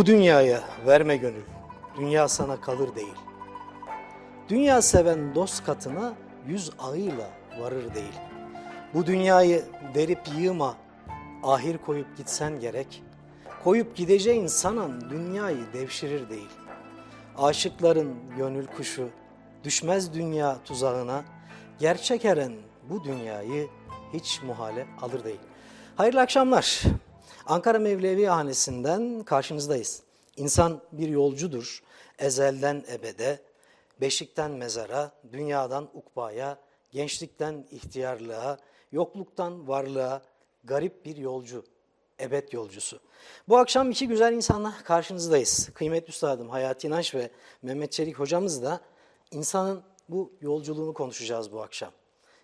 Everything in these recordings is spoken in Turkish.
Bu dünyaya verme gönül, dünya sana kalır değil. Dünya seven dost katına yüz ağıyla varır değil. Bu dünyayı derip yığma, ahir koyup gitsen gerek. Koyup gideceğin sanan dünyayı devşirir değil. Aşıkların gönül kuşu, düşmez dünya tuzağına, gerçek eren bu dünyayı hiç muhale alır değil. Hayırlı akşamlar. Ankara Mevlevi Hanesi'nden karşınızdayız. İnsan bir yolcudur. Ezelden ebede, beşikten mezara, dünyadan ukbaya, gençlikten ihtiyarlığa, yokluktan varlığa, garip bir yolcu, ebed yolcusu. Bu akşam iki güzel insanla karşınızdayız. Kıymetli Üstadım Hayati İnanç ve Mehmet Çelik hocamız da insanın bu yolculuğunu konuşacağız bu akşam.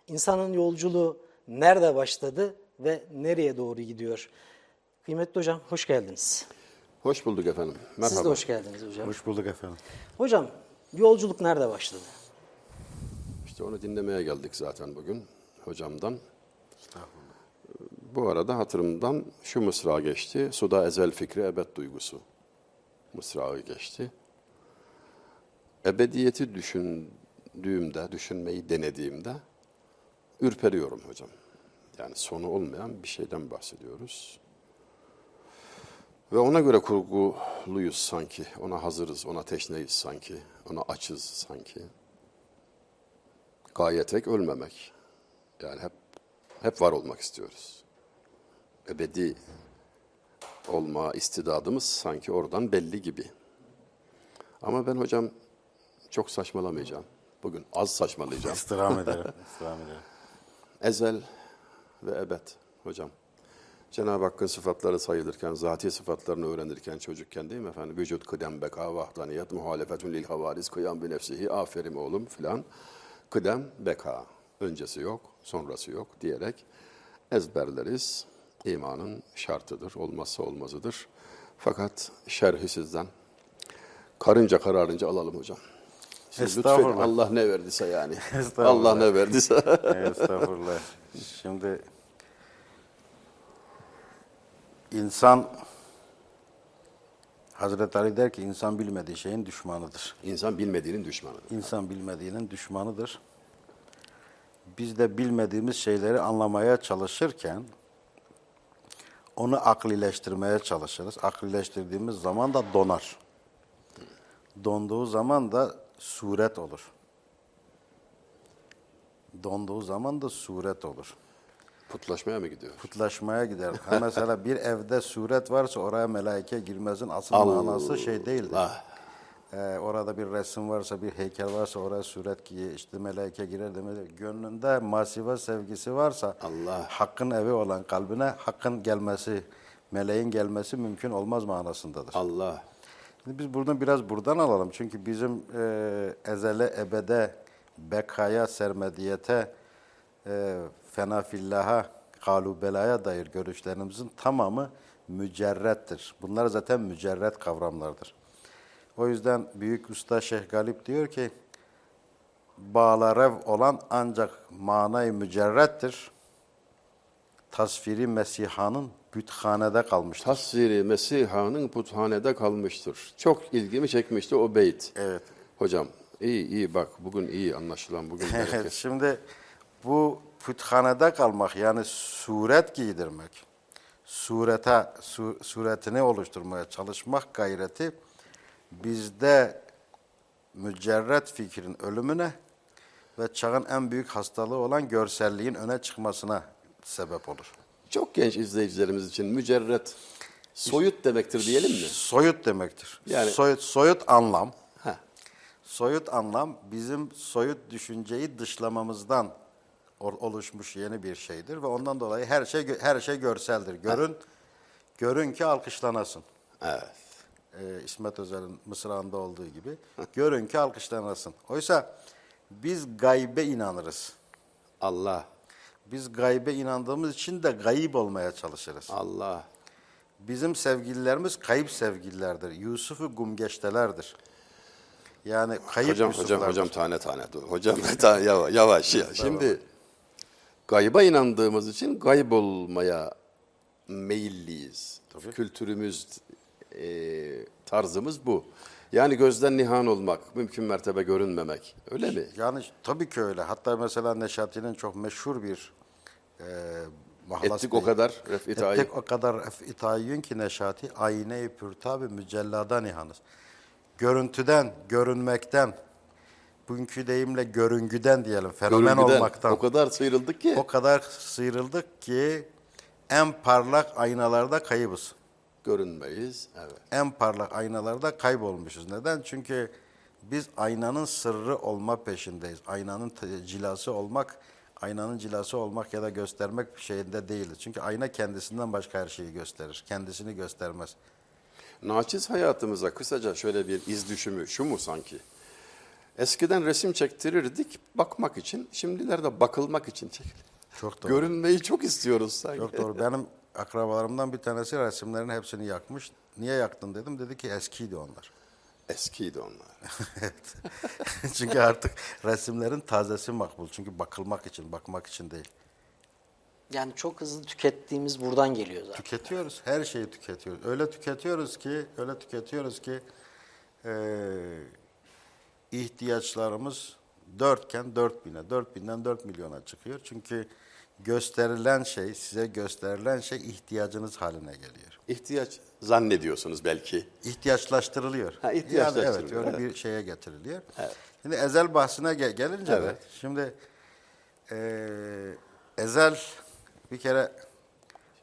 İnsanın yolculuğu nerede başladı ve nereye doğru gidiyor? Kıymetli hocam hoş geldiniz. Hoş bulduk efendim. Merhaba. Siz de hoş geldiniz hocam. Hoş bulduk efendim. Hocam yolculuk nerede başladı? İşte onu dinlemeye geldik zaten bugün hocamdan. Bu arada hatırımdan şu mısra geçti. Suda ezel fikri ebed duygusu. Mısrağı geçti. Ebediyeti düşündüğümde, düşünmeyi denediğimde ürperiyorum hocam. Yani sonu olmayan bir şeyden bahsediyoruz. Ve ona göre kurguluyuz sanki. Ona hazırız, ona teşneyiz sanki. Ona açız sanki. Gaye tek ölmemek. Yani hep hep var olmak istiyoruz. Ebedi olma istidadımız sanki oradan belli gibi. Ama ben hocam çok saçmalamayacağım. Bugün az saçmalayacağım. İstirham ederim. İstirham ederim. Ezel ve ebed hocam. Cenab-ı Hakk'ın sıfatları sayılırken, zati sıfatlarını öğrenirken çocukken değil mi efendim? Vücut, kıdem, beka, vahdaniyet, muhalefetun lil havariz, kıyam bi nefsihi, aferin oğlum filan. Kıdem, beka. Öncesi yok, sonrası yok diyerek ezberleriz. İmanın şartıdır, olmazsa olmazıdır. Fakat şerhi sizden karınca kararınca alalım hocam. Siz lütfen Estağfurullah. Allah ne verdiyse yani. Estağfurullah. Allah ne verdiyse. Estağfurullah. Şimdi insan Hazreti Ali der ki insan bilmediği şeyin düşmanıdır. İnsan bilmediğinin düşmanıdır. İnsan bilmediğinin düşmanıdır. Biz de bilmediğimiz şeyleri anlamaya çalışırken onu aklileştirmeye çalışırız. Aklileştirdiğimiz zaman da donar. Donduğu zaman da suret olur. Donduğu zaman da suret olur. Putlaşmaya mı gidiyor? Putlaşmaya gider. Ha mesela bir evde suret varsa oraya melaike girmezin asıl Allah. manası şey değildir. Ah. Ee, orada bir resim varsa, bir heykel varsa oraya suret giye, işte melaike girer demedir. Gönlünde masiva sevgisi varsa Allah. hakkın evi olan kalbine hakkın gelmesi, meleğin gelmesi mümkün olmaz manasındadır. Allah. Şimdi biz buradan biraz buradan alalım. Çünkü bizim e, ezele, ebede, bekaya, sermediyete, e, fena fillaha, kalu belaya dair görüşlerimizin tamamı mücerrettir. Bunlar zaten mücerret kavramlardır. O yüzden Büyük Usta Şeyh Galip diyor ki, bağlarev olan ancak manayı mücerrettir. Tasviri Mesiha'nın büthanede kalmıştır. Tasviri Mesiha'nın puthanede kalmıştır. Çok ilgimi çekmişti o beyt. Evet. Hocam iyi iyi bak bugün iyi anlaşılan bugün Evet, şimdi bu puthanede kalmak yani suret giydirmek, surete su, suretini oluşturmaya çalışmak gayreti bizde mücerret fikrin ölümüne ve çağın en büyük hastalığı olan görselliğin öne çıkmasına sebep olur. Çok genç izleyicilerimiz için mücerret soyut demektir diyelim mi? Soyut demektir. Yani- soyut, soyut anlam. Heh. Soyut anlam bizim soyut düşünceyi dışlamamızdan oluşmuş yeni bir şeydir ve ondan dolayı her şey her şey görseldir. Görün görün ki alkışlanasın. Evet. Ee, İsmet Özel'in mısrağında olduğu gibi görün ki alkışlanasın. Oysa biz gaybe inanırız. Allah. Biz gaybe inandığımız için de gayip olmaya çalışırız. Allah. Bizim sevgililerimiz kayıp sevgililerdir. Yusuf'u gumgeçtelerdir. Yani kayıp Hocam hocam Yusuflardır. hocam tane tane dur. Hocam ta- yavaş yavaş ya. Şimdi gayba inandığımız için gaybolmaya meyilliyiz. Kültürümüz e, tarzımız bu. Yani gözden nihan olmak, mümkün mertebe görünmemek. Öyle mi? Yani tabii ki öyle. Hatta mesela Neşati'nin çok meşhur bir e, mahlası Ettik o kadar tayin. Ettik o kadar tayin ki Neşati ayne-i pürtabi mücelladan ihanız. Görüntüden, görünmekten, bugünkü deyimle görüngüden diyelim, fenomen Görüngüden olmaktan. O kadar sıyrıldık ki. O kadar sıyrıldık ki en parlak aynalarda kaybız. Görünmeyiz. Evet. En parlak aynalarda kaybolmuşuz. Neden? Çünkü biz aynanın sırrı olma peşindeyiz. Aynanın cilası olmak, aynanın cilası olmak ya da göstermek şeyinde değiliz. Çünkü ayna kendisinden başka her şeyi gösterir. Kendisini göstermez. Naçiz hayatımıza kısaca şöyle bir iz düşümü şu mu sanki? Eskiden resim çektirirdik bakmak için, şimdilerde bakılmak için çekilir. Çok doğru. Görünmeyi çok istiyoruz sanki. Çok doğru. Benim akrabalarımdan bir tanesi resimlerin hepsini yakmış. Niye yaktın dedim. Dedi ki eskiydi onlar. Eskiydi onlar. Evet. Çünkü artık resimlerin tazesi makbul. Çünkü bakılmak için, bakmak için değil. Yani çok hızlı tükettiğimiz buradan geliyor zaten. Tüketiyoruz. Her şeyi tüketiyoruz. Öyle tüketiyoruz ki, öyle tüketiyoruz ki eee ihtiyaçlarımız dörtken dört bine, dört binden dört milyona çıkıyor. Çünkü gösterilen şey, size gösterilen şey ihtiyacınız haline geliyor. İhtiyaç zannediyorsunuz belki. İhtiyaçlaştırılıyor. Ha, ihtiyaçlaştırılıyor, Yani evet, öyle evet. bir şeye getiriliyor. Şimdi ezel bahsine ge- gelince de, Evet. şimdi eee, ezel bir kere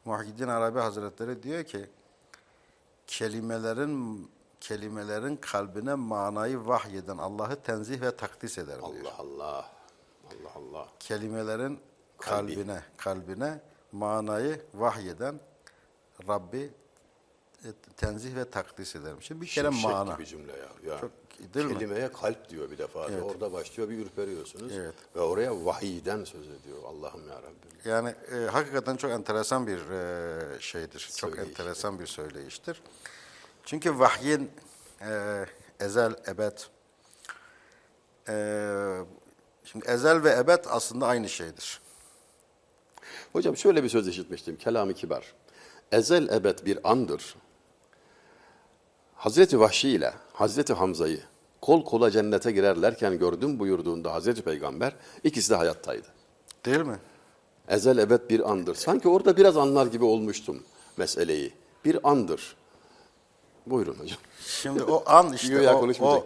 Muhyiddin Arabi Hazretleri diyor ki kelimelerin kelimelerin kalbine manayı vahyeden Allah'ı tenzih ve takdis eder diyor. Allah Allah. Allah Allah. Kelimelerin Kalbi. kalbine kalbine manayı vahyeden Rabbi e, tenzih ve takdis ederim. Şimdi bir kere Şimşek mana. gibi cümle ya. ya. Çok- değil mi? Kelimeye kalp diyor bir defa. Evet. Orada başlıyor bir ürperiyorsunuz. Evet. Ve oraya vahiyden söz ediyor. Allah'ım ya Rabbim. Yani e, hakikaten çok enteresan bir e, şeydir. Çok Söyleyiş. enteresan bir söyleyiştir. Çünkü vahyin e, ezel, ebed e, şimdi ezel ve ebed aslında aynı şeydir. Hocam şöyle bir söz işitmiştim. Kelam-ı kibar. Ezel ebed bir andır. Hazreti Vahşi ile Hazreti Hamza'yı kol kola cennete girerlerken gördüm buyurduğunda Hazreti Peygamber ikisi de hayattaydı. Değil mi? Ezel ebed bir andır. Sanki orada biraz anlar gibi olmuştum meseleyi. Bir andır. Buyurun hocam. Şimdi o an işte o, o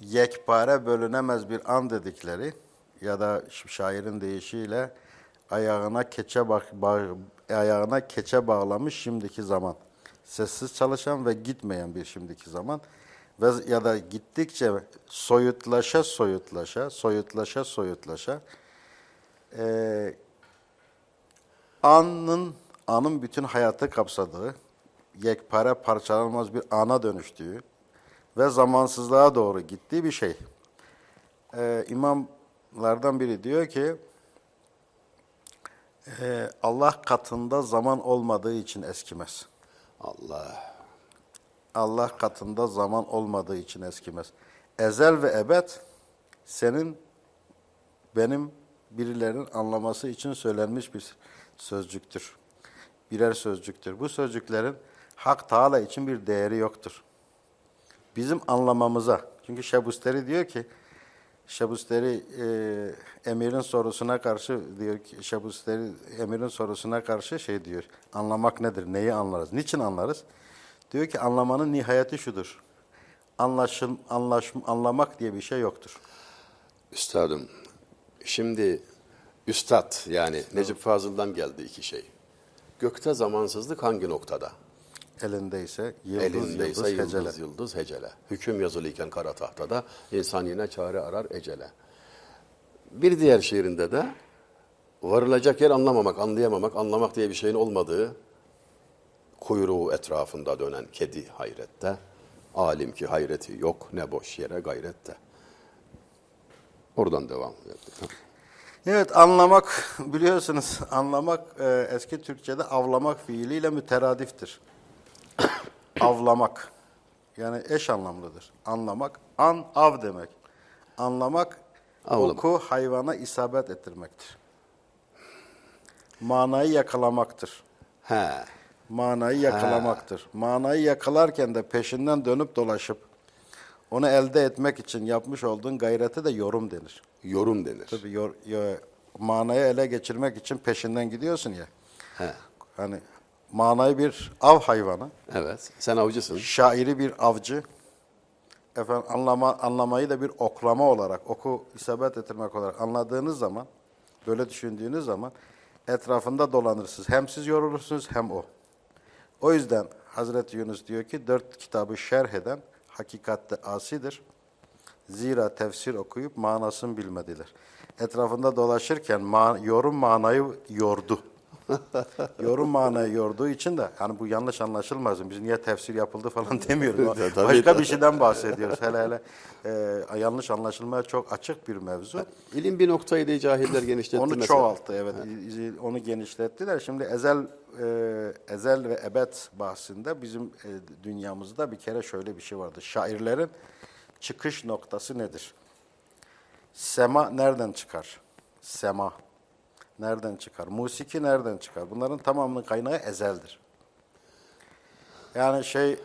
yekpare bölünemez bir an dedikleri ya da şairin deyişiyle ayağına keçe bak, bağ- ayağına keçe bağlamış şimdiki zaman. Sessiz çalışan ve gitmeyen bir şimdiki zaman ve ya da gittikçe soyutlaşa soyutlaşa, soyutlaşa soyutlaşa eee anın anın bütün hayatı kapsadığı, yekpare parçalanmaz bir ana dönüştüğü ve zamansızlığa doğru gittiği bir şey. Ee, imamlardan biri diyor ki, e, Allah katında zaman olmadığı için eskimez. Allah. Allah katında zaman olmadığı için eskimez. Ezel ve ebed senin benim birilerinin anlaması için söylenmiş bir sözcüktür. Birer sözcüktür. Bu sözcüklerin Hak Teala için bir değeri yoktur. Bizim anlamamıza. Çünkü Şebusteri diyor ki Şebusteri e, emirin sorusuna karşı diyor ki Şebusteri emirin sorusuna karşı şey diyor. Anlamak nedir? Neyi anlarız? Niçin anlarız? Diyor ki anlamanın nihayeti şudur. Anlaşım, anlaşım, anlamak diye bir şey yoktur. Üstadım, şimdi üstad yani Necip Fazıl'dan geldi iki şey. Gökte zamansızlık hangi noktada? Elindeyse yıldız, Elindeyse yıldız, yıldız, hecele. yıldız, hecele. Hüküm yazılıyken kara tahtada insan yine çare arar ecele. Bir diğer şiirinde de varılacak yer anlamamak, anlayamamak, anlamak diye bir şeyin olmadığı kuyruğu etrafında dönen kedi hayrette. Alim ki hayreti yok ne boş yere gayrette. Oradan devam edelim. Evet anlamak biliyorsunuz anlamak e, eski Türkçe'de avlamak fiiliyle müteradiftir. Avlamak yani eş anlamlıdır. Anlamak an av demek. Anlamak Avlamak. oku hayvana isabet ettirmektir. Manayı yakalamaktır. He. manayı yakalamaktır. Manayı yakalarken de peşinden dönüp dolaşıp onu elde etmek için yapmış olduğun gayrete de yorum denir. Yorum denir. Tabii yor, yo- manayı ele geçirmek için peşinden gidiyorsun ya. He. Hani manayı bir av hayvanı, Evet. Sen avcısın. şairi bir avcı, efendim anlama, anlamayı da bir oklama olarak, oku isabet ettirmek olarak anladığınız zaman, böyle düşündüğünüz zaman etrafında dolanırsınız. Hem siz yorulursunuz hem o. O yüzden Hazreti Yunus diyor ki dört kitabı şerh eden hakikatte asidir. Zira tefsir okuyup manasını bilmediler. Etrafında dolaşırken ma- yorum manayı yordu. yorum manayı yorduğu için de hani bu yanlış anlaşılmasın. Biz niye tefsir yapıldı falan demiyoruz. Tabii, Başka tabii. bir şeyden bahsediyoruz. Hele hele e, yanlış anlaşılmaya çok açık bir mevzu. İlim bir noktayı da cahiller genişletti Onu mesela. çoğalttı evet. Onu genişlettiler. Şimdi ezel e, ezel ve ebed bahsinde bizim e, dünyamızda bir kere şöyle bir şey vardı. Şairlerin çıkış noktası nedir? Sema nereden çıkar? Sema nereden çıkar? Musiki nereden çıkar? Bunların tamamının kaynağı ezeldir. Yani şey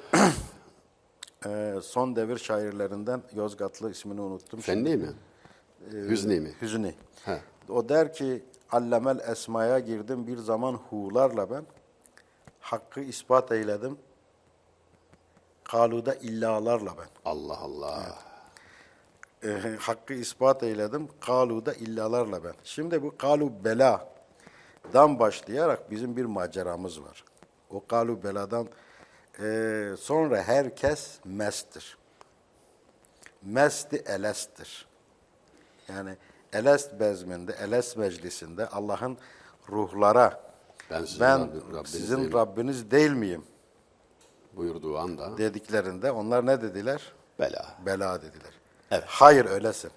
e, son devir şairlerinden Yozgatlı ismini unuttum. Fenni mi? Hüzni mi? Hüzni. He. O der ki allemel esmaya girdim bir zaman hu'larla ben. Hakkı ispat eyledim. Kaluda illalarla ben. Allah Allah. Ee, hakkı ispat eyledim. Kaluda illalarla ben. Şimdi bu kalu beladan başlayarak bizim bir maceramız var. O kalu beladan eee, sonra herkes mesttir. Mesti elestir. Yani Elest bezminde, Elest meclisinde Allah'ın ruhlara Ben sizin ben Rabbim- sizin değilim." Rabbiniz değil miyim Buyurduğu anda dediklerinde onlar ne dediler? bela. Bela dediler. Evet. Hayır öylesin.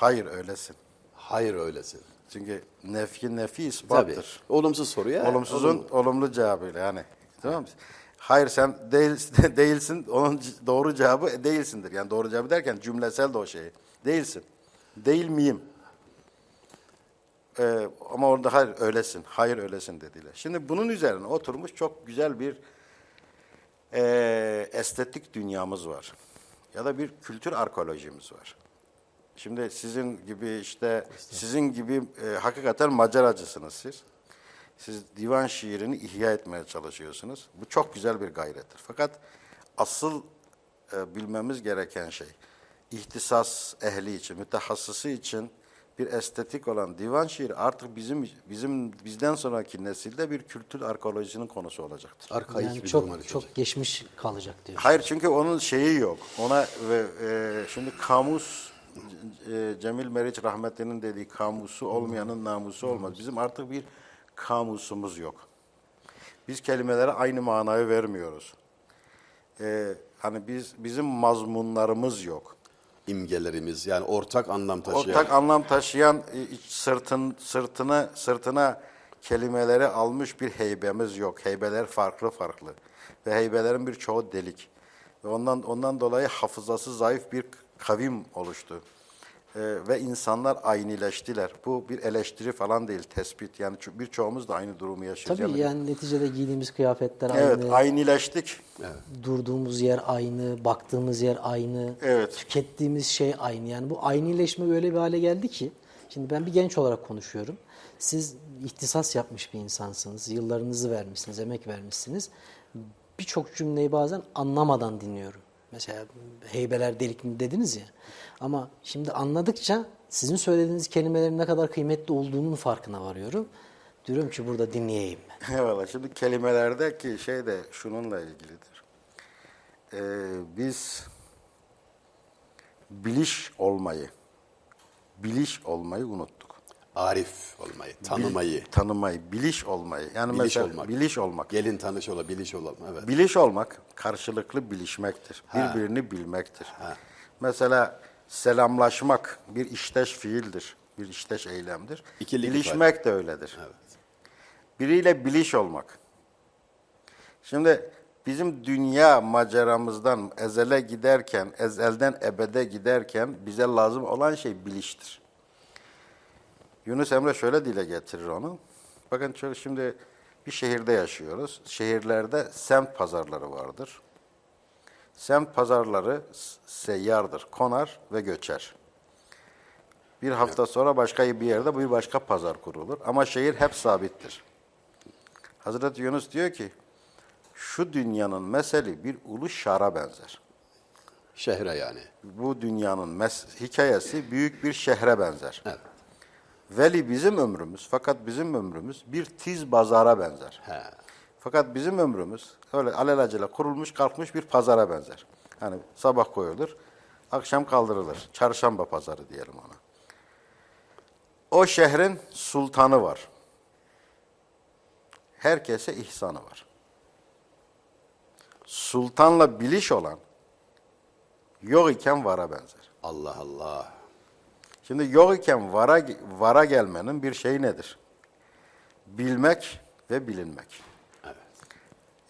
Hayır öylesin. Hayır öylesin. Çünkü nefi nefi Tabii. ispattır. Olumsuz soruya. Olumsuzun olumlu cevabıyla yani. Tamam mı? Hayır sen değil, değilsin. Onun doğru cevabı değilsindir. Yani doğru cevabı derken cümlesel de o şey. Değilsin. Değil miyim? Ee, ama orada hayır öylesin. Hayır öylesin dediler. Şimdi bunun üzerine oturmuş çok güzel bir e, estetik dünyamız var. Ya da bir kültür arkeolojimiz var. Şimdi sizin gibi işte sizin gibi e, hakikaten maceracısınız siz. Siz divan şiirini ihya etmeye çalışıyorsunuz. Bu çok güzel bir gayrettir. Fakat asıl e, bilmemiz gereken şey ihtisas ehli için, mütehassısı için bir estetik olan divan şiiri artık bizim bizim bizden sonraki nesilde bir kültür arkeolojisinin konusu olacaktır. Arkaik Yani bir çok çok geçmiş kalacak diyor. Hayır çünkü onun şeyi yok. Ona ve e, şimdi kamus e, Cemil Meriç rahmetlinin dediği kamusu olmayanın namusu olmaz. Bizim artık bir kamusumuz yok. Biz kelimelere aynı manayı vermiyoruz. E, hani biz bizim mazmunlarımız yok. İmgelerimiz yani ortak anlam taşıyan. Ortak anlam taşıyan e, sırtın sırtına sırtına kelimeleri almış bir heybemiz yok. Heybeler farklı farklı ve heybelerin birçoğu delik. Ve ondan ondan dolayı hafızası zayıf bir kavim oluştu. E, ve insanlar aynileştiler. Bu bir eleştiri falan değil, tespit. Yani ço- birçoğumuz da aynı durumu yaşıyoruz. Tabii yani neticede giydiğimiz kıyafetler Evet, aynı, aynileştik. durduğumuz yer aynı, baktığımız yer aynı, Evet. tükettiğimiz şey aynı. Yani bu aynileşme öyle bir hale geldi ki, şimdi ben bir genç olarak konuşuyorum. Siz ihtisas yapmış bir insansınız, yıllarınızı vermişsiniz, emek vermişsiniz. Birçok cümleyi bazen anlamadan dinliyorum. Mesela heybeler delik mi dediniz ya. Ama şimdi anladıkça sizin söylediğiniz kelimelerin ne kadar kıymetli olduğunun farkına varıyorum. Diyorum ki burada dinleyeyim ben. Eyvallah. Şimdi kelimelerdeki şey de şununla ilgilidir. Ee, biz biliş olmayı, biliş olmayı unuttuk. Arif olmayı, tanımayı. Tanımayı, biliş olmayı. Yani Biliş mesela olmak. biliş olmak. Gelin tanış ola, biliş olalım. Evet. Biliş olmak karşılıklı bilişmektir. Birbirini bilmektir. Mesela selamlaşmak bir işteş fiildir. Bir işteş eylemdir. İkilik Bilişmek de öyledir. Evet. Biriyle biliş olmak. Şimdi bizim dünya maceramızdan ezele giderken, ezelden ebede giderken bize lazım olan şey biliştir. Yunus Emre şöyle dile getirir onu. Bakın şöyle şimdi Bir şehirde yaşıyoruz. Şehirlerde semt pazarları vardır. Semt pazarları seyyardır, konar ve göçer. Bir hafta sonra başka bir yerde bir başka pazar kurulur. Ama şehir hep sabittir. Hazreti Yunus diyor ki, şu dünyanın meseli bir ulu şara benzer. Şehre yani. Bu dünyanın hikayesi büyük bir şehre benzer. Evet. Veli bizim ömrümüz, fakat bizim ömrümüz bir tiz pazara benzer. He. Fakat bizim ömrümüz öyle alelacele kurulmuş kalkmış bir pazara benzer. Hani sabah koyulur, akşam kaldırılır. Çarşamba pazarı diyelim ona. O şehrin sultanı var. Herkese ihsanı var. Sultanla biliş olan yok iken vara benzer. Allah Allah. Şimdi yok iken vara, vara gelmenin bir şeyi nedir? Bilmek ve bilinmek. Evet.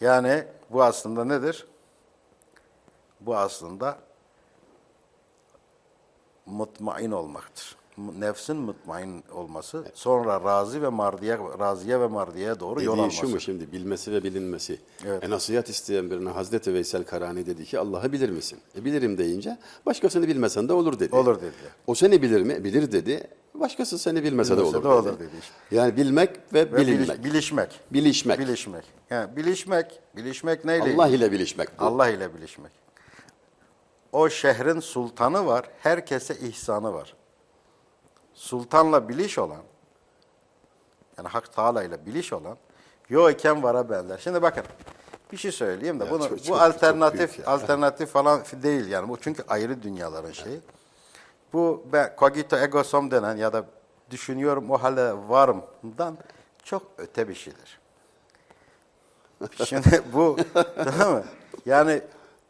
Yani bu aslında nedir? Bu aslında mutmain olmaktır. Nefsin mutmain olması, sonra razı ve mardiye, raziye ve mardiye doğru yol Dediği alması. şu mu şimdi bilmesi ve bilinmesi. Evet. E, nasihat isteyen birine Hazreti Veysel Karani dedi ki Allah'ı bilir misin? E, bilirim deyince başkasını bilmesen de olur dedi. Olur dedi. O seni bilir mi? Bilir dedi. Başkası seni bilmese, de Bilmese olur, de dedi. olur dedi işte. Yani bilmek ve, Ve bilinmek. biliş- bilişmek. Bilişmek. Bilişmek. Yani bilişmek, bilişmek neyle? Allah ile bilişmek. bu. Allah ile bilişmek. O şehrin sultanı var, herkese ihsanı var. Sultanla biliş olan, yani Hak Teala ile biliş olan, yok iken vara benzer. Şimdi bakın, bir şey söyleyeyim de Ya bunu, çok- bu çok- çok alternatif ya. alternatif falan değil yani bu çünkü ayrı dünyaların şeyi. Bu ben cogito ergo sum denen ya da düşünüyorum o hale varımdan çok öte bir şeydir. Şimdi bu tamam mı? Yani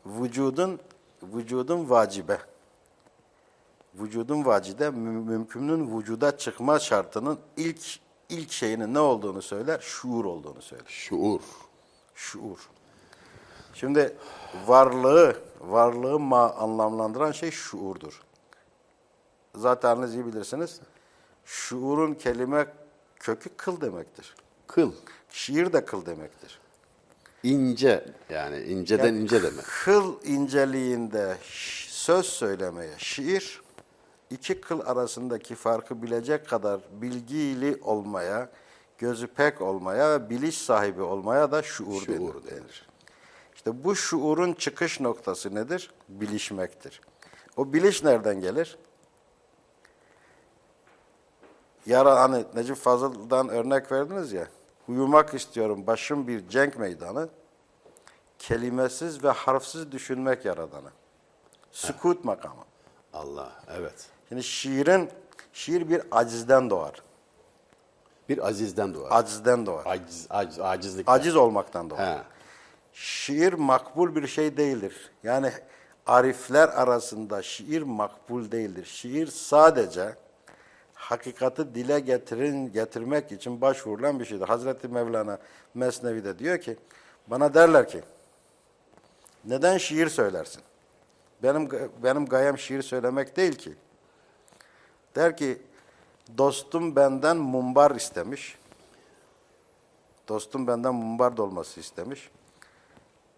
vücudun vücudun vacibe. Vücudun vacide mü- mümkünün vücuda çıkma şartının ilk ilk şeyinin ne olduğunu söyler? Şuur olduğunu söyler. Şuur. Şuur. Şimdi varlığı, varlığı ma anlamlandıran şey şuurdur. Zaten haliniz iyi bilirsiniz. Şuurun kelime kökü kıl demektir. Kıl. Şiir de kıl demektir. İnce yani inceden ince demek. Kıl inceliğinde söz söylemeye şiir, iki kıl arasındaki farkı bilecek kadar bilgili olmaya, gözü pek olmaya ve biliş sahibi olmaya da şuur, Şuur denir. denir. İşte bu şuurun çıkış noktası nedir? Bilişmektir. O biliş nereden gelir? Yara hani Necip Fazıl'dan örnek verdiniz ya. Uyumak istiyorum başım bir cenk meydanı. Kelimesiz ve harfsiz düşünmek yaradanı. Sükut makamı. Allah evet. Şimdi şiirin, şiir bir acizden doğar. Bir azizden doğar. Acizden doğar. Aciz, aciz, acizlik. Aciz olmaktan doğar. He. Şiir makbul bir şey değildir. Yani arifler arasında şiir makbul değildir. Şiir sadece hakikati dile getirin, getirmek için başvurulan bir şeydir. Hazreti Mevlana Mesnevi'de diyor ki, bana derler ki, neden şiir söylersin? Benim benim gayem şiir söylemek değil ki. Der ki, dostum benden mumbar istemiş. Dostum benden mumbar dolması istemiş.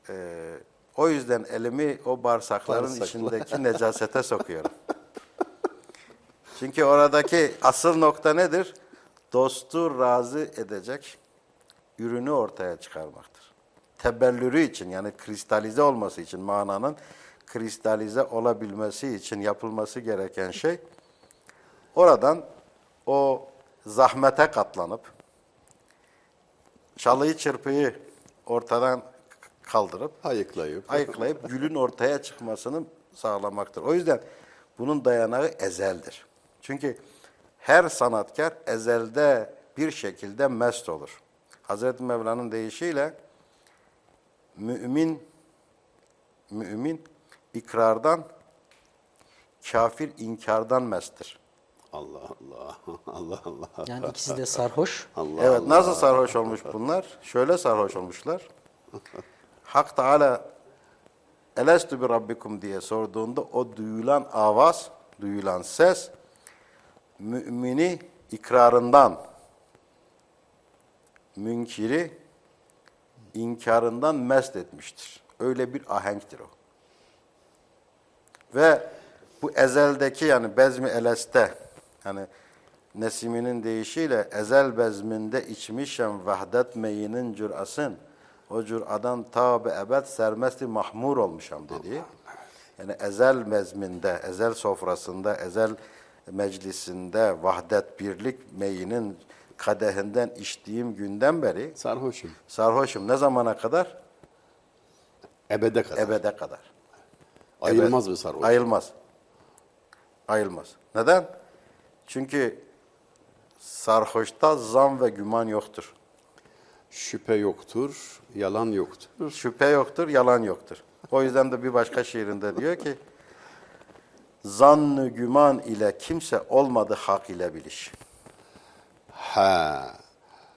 Ee, o yüzden elimi o bağırsakların Bağırsaklar. içindeki necasete sokuyorum. Çünkü oradaki asıl nokta nedir? Dostu razı edecek ürünü ortaya çıkarmaktır. Tebellürü için yani kristalize olması için mananın kristalize olabilmesi için yapılması gereken şey oradan o zahmete katlanıp çalıyı çırpıyı ortadan kaldırıp Ayıklayıp. ayıklayıp gülün ortaya çıkmasını sağlamaktır. O yüzden bunun dayanağı ezeldir. Çünkü her sanatkar ezelde bir şekilde mest olur. Hazreti Mevla'nın deyişiyle mümin mümin ikrardan kafir inkardan mesttir. Allah Allah. Allah Allah. Yani ikisi de sarhoş. Allah evet Allah. nasıl sarhoş olmuş bunlar? Şöyle sarhoş olmuşlar. Hak Teala Elestü bi rabbikum diye sorduğunda o duyulan avaz, duyulan ses mümini ikrarından münkiri inkarından mest etmiştir. Öyle bir ahenktir o. Ve bu ezeldeki yani bezmi eleste hani Nesimi'nin deyişiyle ezel bezminde içmişem vahdet meyinin cürasın o cüradan ta be ebed sermesti mahmur olmuşam dedi. Yani ezel mezminde, ezel sofrasında, ezel meclisinde vahdet birlik meyinin kadehinden içtiğim günden beri Sarhoşum. sarhoşum. Ne zamana kadar? Ebede kadar. Ebede kadar. Ayılmaz Ebed- mı sarhoş? Ayılmaz. Ayılmaz. Neden? Çünkü sarhoşta zan ve güman yoktur. Şüphe yoktur, yalan yoktur. Şüphe yoktur, yalan yoktur. O yüzden de bir başka şiirinde diyor ki, Zannı güman ile kimse olmadı hak ile biliş. Ha.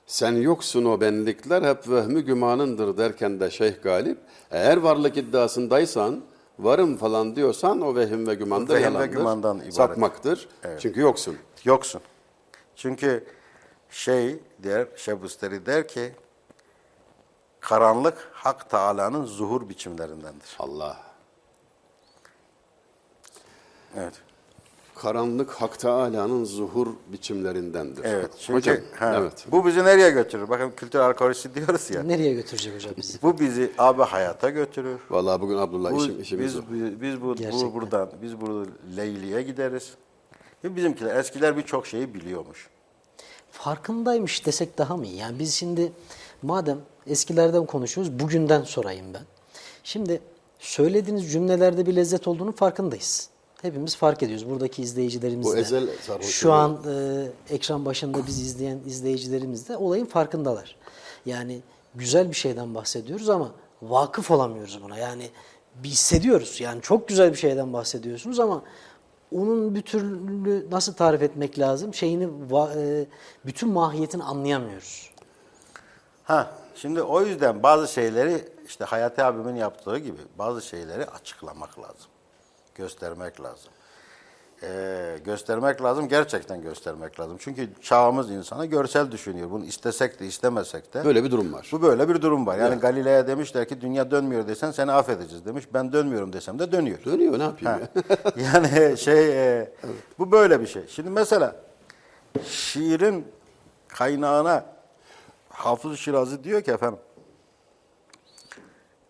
Sen yoksun o benlikler hep vehmi gümanındır derken de Şeyh Galip, eğer varlık iddiasındaysan, varım falan diyorsan o vehim ve gümandır, Vehim ve yalandır, gümandan ibaret. sapmaktır. Çünkü yoksun. Yoksun. Çünkü şey der, Şebusteri der ki, karanlık Hak Teala'nın zuhur biçimlerindendir. Allah. Evet. Karanlık Hak Teala'nın zuhur biçimlerindendir. Evet. Çünkü, Hocam, ha, evet. Bu bizi nereye götürür? Bakın kültür arkeolojisi diyoruz ya. Nereye götürecek hocam bizi? Bu bizi abi hayata götürür. Vallahi bugün Abdullah Bu, işim, işimiz biz, o. biz, biz bu, Gerçekten. bu buradan biz burada Leyli'ye gideriz. Bizimkiler eskiler birçok şeyi biliyormuş. farkındaymış desek daha mı iyi? Yani biz şimdi madem eskilerden konuşuyoruz bugünden sorayım ben. Şimdi söylediğiniz cümlelerde bir lezzet olduğunu farkındayız. Hepimiz fark ediyoruz. Buradaki izleyicilerimiz Bu de. ezel. Şu an e, ekran başında bizi izleyen izleyicilerimiz de olayın farkındalar. Yani güzel bir şeyden bahsediyoruz ama vakıf olamıyoruz buna. Yani bir hissediyoruz. Yani çok güzel bir şeyden bahsediyorsunuz ama onun bir türlü nasıl tarif etmek lazım? Şeyini va- e, bütün mahiyetini anlayamıyoruz. Ha, şimdi o yüzden bazı şeyleri işte Hayati abimin yaptığı gibi bazı şeyleri açıklamak lazım. Göstermek lazım. Ee, göstermek lazım, gerçekten göstermek lazım. Çünkü çağımız insana görsel düşünüyor. Bunu istesek de istemesek de. Böyle bir durum var. Bu böyle bir durum var. Yani Galile'ye demişler ki dünya dönmüyor desen seni affedeceğiz demiş. Ben dönmüyorum desem de dönüyor. Dönüyor ne yapayım Ha. ya? yani şey e, bu böyle bir şey. Şimdi mesela şiirin kaynağına Hafız Şirazi diyor ki efendim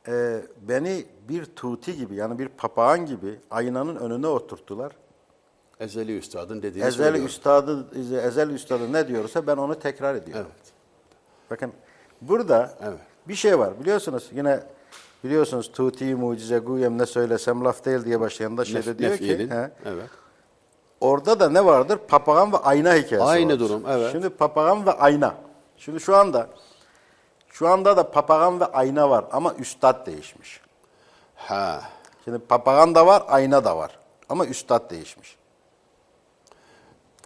e, beni bir tuti gibi yani bir papağan gibi aynanın önüne oturttular. Ezeli üstadın dediğini Ezel söylüyor. üstadı ezel üstadı ne diyorsa ben onu tekrar ediyorum. Evet. Bakın burada Evet. bir şey var biliyorsunuz yine biliyorsunuz tuti mucize guyem ne söylesem laf değil diye başlayan da şeyde Nef- diyor ki he, Evet. Orada da ne vardır? Papağan ve ayna hikayesi Aynı vardır. durum, evet. Şimdi papağan ve ayna. Şimdi şu anda şu anda da papağan ve ayna var ama üstad değişmiş. Ha. Şimdi papağan da var, ayna da var. Ama üstad değişmiş.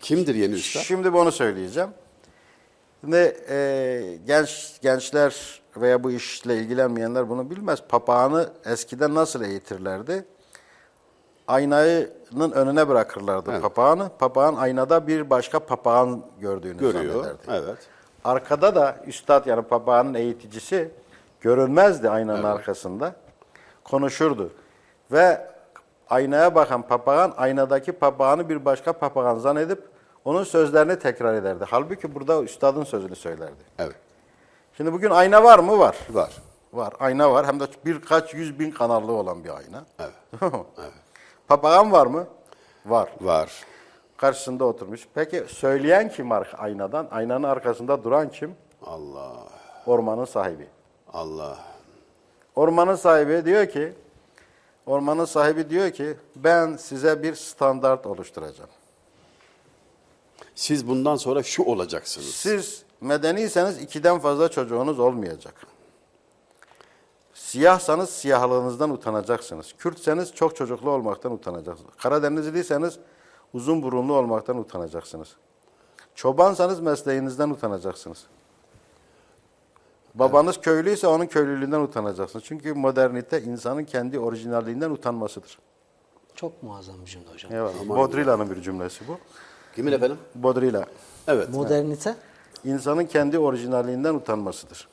Kimdir yeni üstad? Şimdi bunu söyleyeceğim. Şimdi e, genç gençler veya bu işle ilgilenmeyenler bunu bilmez. Papağanı eskiden nasıl eğitirlerdi? Aynanın önüne bırakırlardı Evet. papağanı. Papağan aynada bir başka papağan gördüğünü Görüyor. zannederdi. Evet. Arkada da üstad yani papağanın eğiticisi görünmezdi aynanın arkasında. Konuşurdu. Ve aynaya bakan papağan aynadaki papağanı bir başka papağan zannedip onun sözlerini tekrar ederdi. Halbuki burada üstadın sözünü söylerdi. Evet. Şimdi bugün ayna var mı? Var. Var. Var. Ayna var. Hem de birkaç yüz bin kanallı olan bir ayna. Evet. Papağan var mı? Var. Var. Karşısında oturmuş. Peki söyleyen kim aynadan? Aynanın arkasında duran kim? Allah. Ormanın sahibi. Allah. Ormanın sahibi diyor ki, ormanın sahibi diyor ki, ben size bir standart oluşturacağım. Siz bundan sonra şu olacaksınız. Siz medeniyseniz ikiden fazla çocuğunuz olmayacak. Siyahsanız siyahlığınızdan utanacaksınız. Kürtseniz çok çocuklu olmaktan utanacaksınız. Karadenizliyseniz uzun burunlu olmaktan utanacaksınız. Çobansanız mesleğinizden utanacaksınız. Babanız köylüyse onun köylülüğünden utanacaksınız. Çünkü modernite insanın kendi orijinalliğinden utanmasıdır. Çok muazzam bir cümle hocam. Eyvallah. Baudrillard'ın bir cümlesi bu. Kimin efendim? Baudrillard. Evet. Modernite insanın kendi orijinalliğinden utanmasıdır.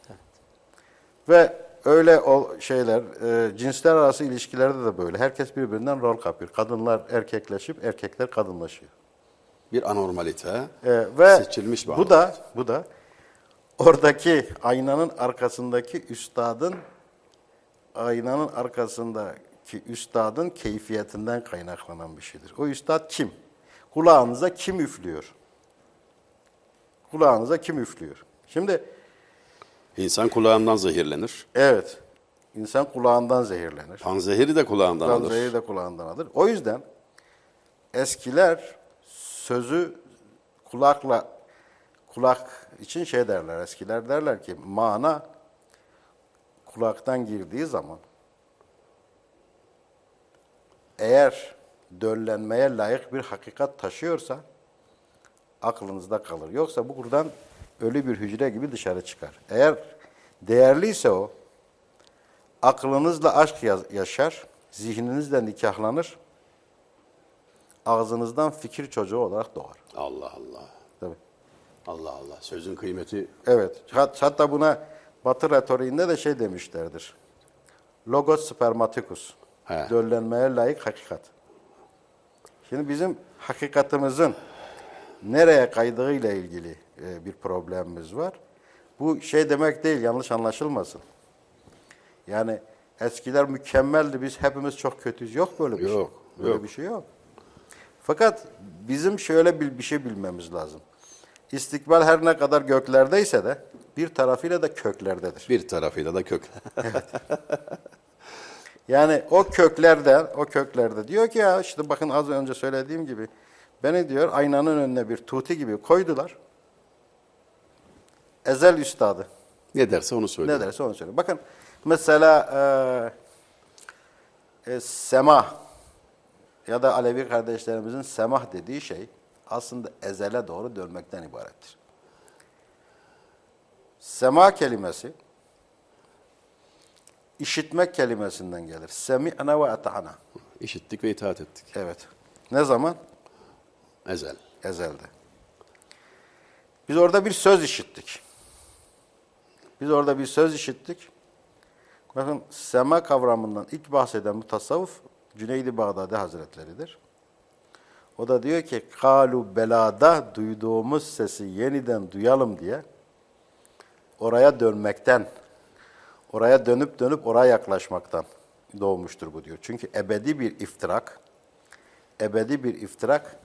Ve öyle o şeyler, e, cinsler arası ilişkilerde de böyle. Herkes birbirinden rol kapıyor. Kadınlar erkekleşip erkekler kadınlaşıyor. Bir anormalite. E, ve Seçilmiş bir bu da bu da oradaki aynanın arkasındaki üstadın aynanın arkasındaki üstadın keyfiyetinden kaynaklanan bir şeydir. O üstad kim? Kulağınıza kim üflüyor? Kulağınıza kim üflüyor? Şimdi İnsan kulağından zehirlenir. evet insan kulağından zehirlenir. Panzehiri de kulağından alır. Zehri de kulağından alır. O yüzden eskiler sözü kulakla kulak için şey derler. Eskiler derler ki mana kulaktan girdiği zaman eğer döllenmeye layık bir hakikat taşıyorsa aklınızda kalır. Yoksa bu buradan ölü bir hücre gibi dışarı çıkar. Eğer değerliyse o aklınızla aşk ya- yaşar, zihninizle nikahlanır, ağzınızdan fikir çocuğu olarak doğar. Allah Allah. Allah Allah. Sözün kıymeti Evet. Hat- Hatta buna Batı retoriğinde de şey demişlerdir. Logos spermaticus. He. Döllenmeye layık hakikat. Şimdi bizim hakikatimizin nereye kaydığıyla ilgili e, bir problemimiz var. Bu şey demek değil, yanlış anlaşılmasın. Yani eskiler mükemmeldi, biz hepimiz çok kötüyüz. Yok böyle bir şey. Yok, Böyle yok. bir şey yok. Fakat bizim şöyle bir, bir şey bilmemiz lazım. İstikbal her ne kadar göklerdeyse de bir tarafıyla da köklerdedir. bir tarafıyla da kök. Yani o köklerde, o köklerde diyor ki ya işte bakın az önce söylediğim gibi beni diyor aynanın önüne bir tuti gibi koydular. Ezel üstadı. ne derse onu söylüyor. Ne derse onu söylüyor. Bakın mesela e, e, semah ya da Alevi kardeşlerimizin semah dediği şey aslında ezele doğru dönmekten ibarettir. Sema kelimesi işitmek kelimesinden gelir. Semi'na ve ata'na. İşittik ve itaat ettik. Evet. Ne zaman? Ezel. Ezelde. Biz orada bir söz işittik. Biz orada bir söz işittik. Bakın sema kavramından ilk bahseden mutasavvıf Cüneydi Bağdadi Hazretleri'dir. O da diyor ki kalu belada duyduğumuz sesi yeniden duyalım diye oraya dönmekten, oraya dönüp dönüp oraya yaklaşmaktan doğmuştur bu diyor. Çünkü ebedi bir iftirak, ebedi bir iftirak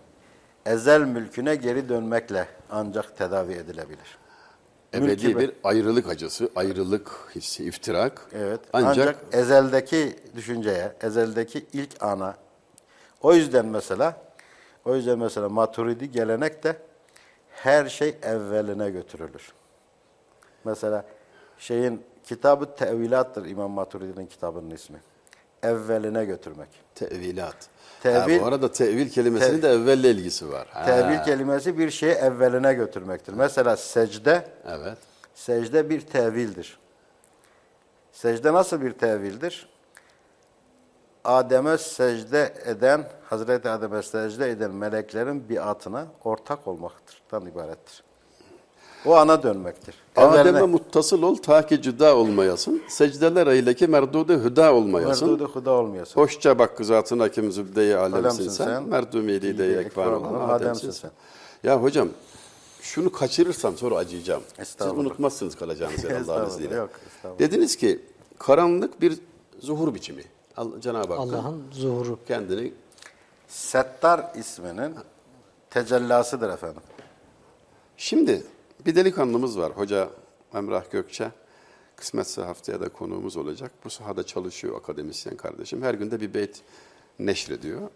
ezel mülküne geri dönmekle ancak tedavi edilebilir. Ebedi Mülkü- bir ayrılık acısı, ayrılık hissi, iftirak. Evet. Ancak, Ancak, ezeldeki düşünceye, ezeldeki ilk ana. O yüzden mesela, o yüzden mesela Maturidi gelenek de her şey evveline götürülür. Mesela şeyin kitabı tevilattır İmam Maturidi'nin kitabının ismi. Evveline götürmek. tevilat. Tevil- ha, bu arada tevil kelimesinin Tev- de evvelle ilgisi var. Ha, Tevil kelimesi bir şeyi evveline götürmektir. Mesela secde, Evet. Secde bir tevildir. Secde nasıl bir tevildir? Adem'e secde eden, Hazreti Adem'e secde eden meleklerin biatına ortak olmaktan ibarettir. O ana dönmektir. Adem'e muttasıl ol ta ki cüda olmayasın. Secdeler eyleki merdude hüda olmayasın. Merdudu huda olmayasın. Hoşça bak zatına kim zübde-i alemsin sen. sen. Merdumiydi de ekvar olan Ademsin Ademsin sen. Ya hocam şunu kaçırırsam sonra acıyacağım. Siz unutmazsınız kalacağınız yer Allah'ın izniyle. yok. Dediniz ki karanlık bir zuhur biçimi. Allah- Cenab-ı Hakk'ın Allah'ın zuhuru. kendini Settar isminin tecellasıdır efendim. Şimdi bir delikanlımız var Hoca Emrah Gökçe. Kısmetse haftaya da konuğumuz olacak. Bu sahada çalışıyor akademisyen kardeşim. Her günde bir beyt neşrediyor.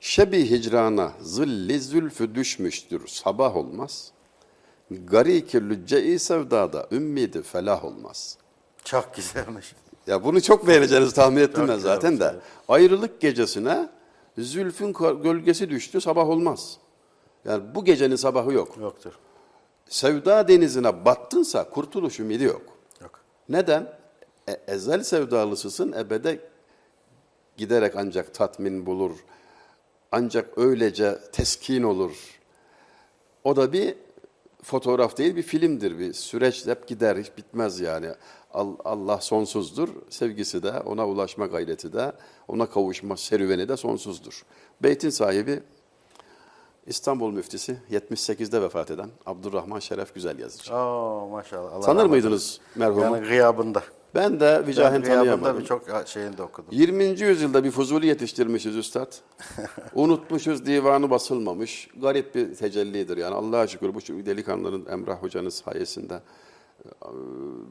Şebi hicrana zilli zülfü düşmüştür sabah olmaz. Gariki lücce-i sevdada ümmidi felah olmaz. Çok güzelmiş. Ya bunu çok beğeneceğinizi tahmin ettim ben zaten de. Ayrılık gecesine zülfün gölgesi düştü sabah olmaz. Yani bu gecenin sabahı yok. Yoktur. Sevda denizine battınsa kurtuluş ümidi yok. Yok. Neden? E, ezel sevdalısısın, ebede giderek ancak tatmin bulur. Ancak öylece teskin olur. O da bir fotoğraf değil bir filmdir. Bir süreç hep gider hiç bitmez yani. Al- Allah sonsuzdur. Sevgisi de ona ulaşma gayreti de ona kavuşma serüveni de sonsuzdur. Beytin sahibi İstanbul müftisi 78'de vefat eden Abdurrahman Şeref Güzel yazıcı. Oo maşallah. Allah Tanır mıydınız merhumu? Yani gıyabında. Ben de vicahen tanıyamadım. birçok şeyinde okudum. 20. yüzyılda bir Fuzuli yetiştirmişiz üstad. Unutmuşuz, divanı basılmamış. Garip bir tecellidir yani. Allah'a şükür bu delikanlının Emrah Hoca'nın sayesinde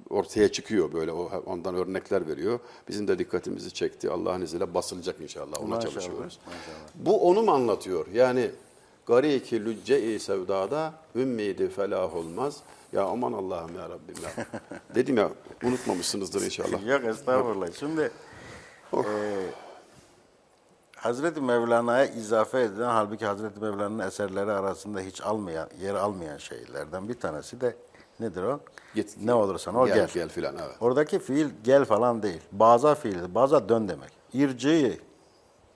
ortaya çıkıyor böyle o ondan örnekler veriyor. Bizim de dikkatimizi çekti. Allah'ın izniyle basılacak inşallah. Ona Maşallah, çalışıyoruz. Bu onu mu anlatıyor? Yani gari ki lücce-i sevdada ümmidi felah olmaz. Ya aman Allah'ım ya Rabbim ya. Dedim ya unutmamışsınızdır inşallah. Yok estağfurullah. Şimdi Oh. e, Hazreti Mevlana'ya izafe edilen halbuki Hazreti Mevlana'nın eserleri arasında hiç almayan, yer almayan şeylerden bir tanesi de nedir o? Git- ne olursan o gel, gel. gel filan, evet. Oradaki fiil gel falan değil. Baza fiili. Baza dön demek. İrci'i,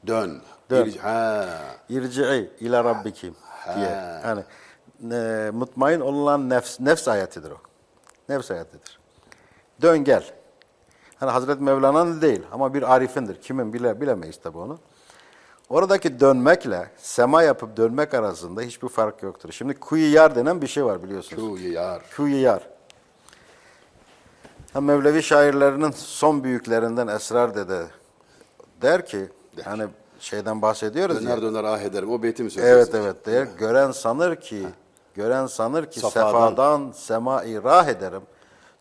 Dön. Dön. Bir- ha. irci'i ila rabbikim diye. Yani e, mutmain olunan nefs, nefs ayetidir o. Nefs ayetidir. Dön gel. Hani Hazreti Mevlana'nın değil ama bir arifindir. Kimin bile bilemeyiz tabi onu. Oradaki dönmekle sema yapıp dönmek arasında hiçbir fark yoktur. Şimdi kuyuyar denen bir şey var biliyorsunuz. Şu yar. Kuyuyar. Ha, Mevlevi şairlerinin son büyüklerinden Esrar Dede der ki, hani şeyden bahsediyoruz ya. Döner döner ah ederim. O beyti mi söylüyorsun? Evet evet der. Gören sanır ki, gören sanır ki Safadan. sefadan, semai rah ederim.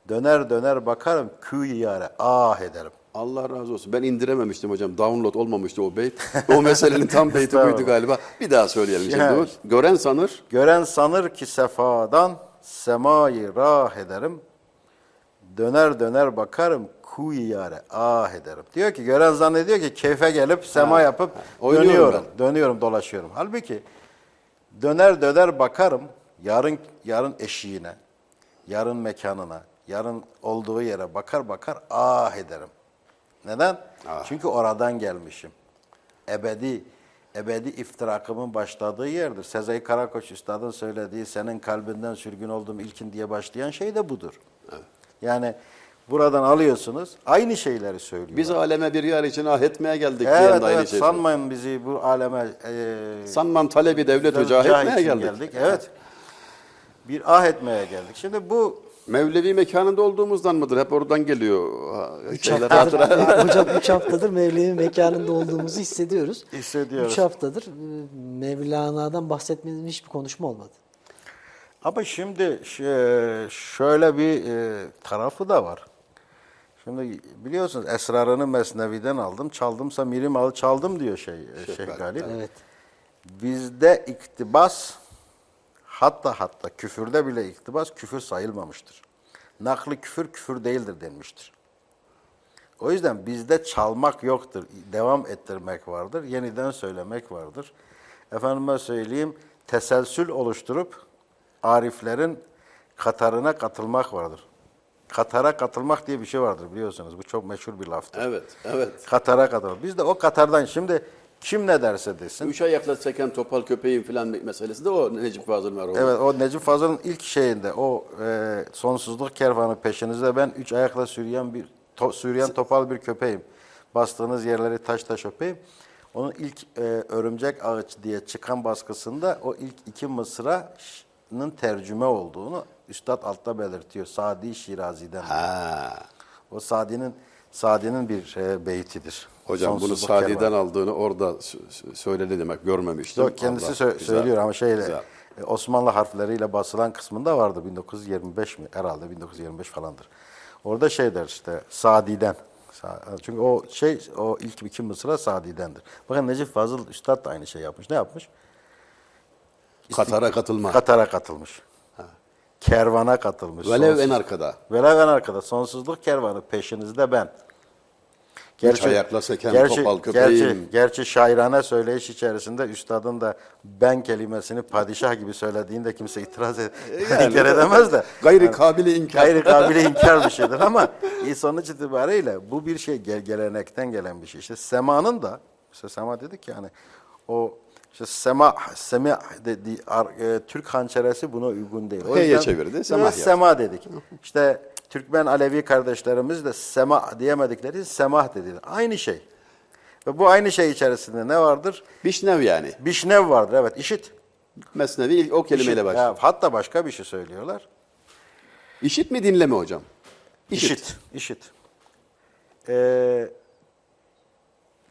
Döner döner bakarım kü yare ah ederim. Allah razı olsun. Ben indirememiştim hocam. Download olmamıştı o beyt. O meselenin tam beyti buydu galiba. Bir daha söyleyelim şimdi. Gören sanır. Gören sanır ki sefadan semai rah ederim. Döner döner bakarım ku yare ah ederim. Diyor ki gören zannediyor ki keyfe gelip sema yapıp Oynuyorum dönüyorum. Dönüyorum dolaşıyorum. Halbuki döner döner bakarım yarın yarın eşiğine, yarın mekanına, yarın olduğu yere bakar bakar ah ederim. Neden? Çünkü oradan gelmişim. Ebedi ebedi iftirakımın başladığı yerdir. Sezai Karakoç Üstad'ın söylediği senin kalbinden sürgün olduğum ilkin diye başlayan şey de budur. Yani buradan alıyorsunuz aynı şeyleri söylüyor. Biz aleme bir yar için ah etmeye geldik diyen evet de aynı evet şey. sanmayın bizi bu aleme e, Sanman talebi devlet ocağı etmeye için geldik. Evet. Bir ah etmeye geldik. Şimdi bu Mevlevi mekanında olduğumuzdan mıdır? Hep oradan geliyor. Üç Şeyler, haftadır, hatıra. hocam üç haftadır Mevlevi mekanında olduğumuzu hissediyoruz. Hissediyoruz. Üç haftadır e, Mevlana'dan bahsetmediğim hiçbir konuşma olmadı. Ama şimdi şöyle bir e, tarafı da var. Şimdi biliyorsunuz esrarını Mesnevi'den aldım. Çaldımsa mirim al çaldım diyor şey, Şeyh, Galip, Galip. Evet. Bizde iktibas hatta hatta küfürde bile iktibas küfür sayılmamıştır. Nakli küfür küfür değildir denmiştir. O yüzden bizde çalmak yoktur. Devam ettirmek vardır. Yeniden söylemek vardır. Efendime söyleyeyim teselsül oluşturup ariflerin Katarına katılmak vardır. Katara katılmak diye bir şey vardır biliyorsunuz. Bu çok meşhur bir laftır. evet, evet. Katara katılmak. Biz de o Katar'dan şimdi kim ne derse desin. Üç ayakla çeken topal köpeğin filan meselesi de o Necip Fazıl merhum. Evet o Necip Fazıl'ın ilk şeyinde o e, sonsuzluk kervanı peşinizde ben üç ayakla sürüyen bir to, sürüyen topal bir köpeğim. Bastığınız yerleri taş taş öpeyim. Onun ilk e, örümcek ağaç diye çıkan baskısında o ilk iki mısranın tercüme olduğunu Üstad altta belirtiyor. Sadi Şirazi'den. Ha. O Sadi'nin Sadi'nin bir e, beytidir. Hocam bunu Sadi'den aldığını orada sö- sö- söyledi demek görmemiştim. Yok kendisi Allah, sö- güzel, söylüyor ama şeyle güzel. e, Osmanlı harfleriyle basılan kısmında vardı 1925 mi? Herhalde 1925 falandır. Orada şey der işte Sadi'den. Sa- Çünkü o şey o ilk iki mısra Sadi'dendir. Bakın Necip Fazıl Üstad da aynı şey yapmış. Ne yapmış? Katara katılma. Katara katılmış. Kervana katılmış. Velev en arkada. Velev en arkada. Sonsuzluk kervanı peşinizde ben. Üç ayakla seken gerçi, topal köpeğim. Gerçi, gerçi şairane söyleyiş içerisinde üstadın da ben kelimesini padişah gibi söylediğinde kimse itiraz ed inkar edemez de. Gayri kabili inkar. Gayri kabili inkar bir şeydir ama iyi sonuç itibariyle bu bir şey gel gelenekten gelen bir şey. İşte semanın da, işte sema dedik yani o İşte sema, sema dedi, e, Türk hançeresi buna uygun değil. O H'ye yüzden çevirdi, semah yaptı. sema dedik. İşte Türkmen Alevi kardeşlerimiz de sema diyemedikleri semah dediler. Aynı şey. Ve bu aynı şey içerisinde ne vardır? Bişnev yani. Bişnev vardır. Evet, işit. Mesnevi ilk o kelimeyle İşit. başlıyor. Ya, hatta başka bir şey söylüyorlar. İşit mi dinle mi hocam? İşit. İşit. Ee,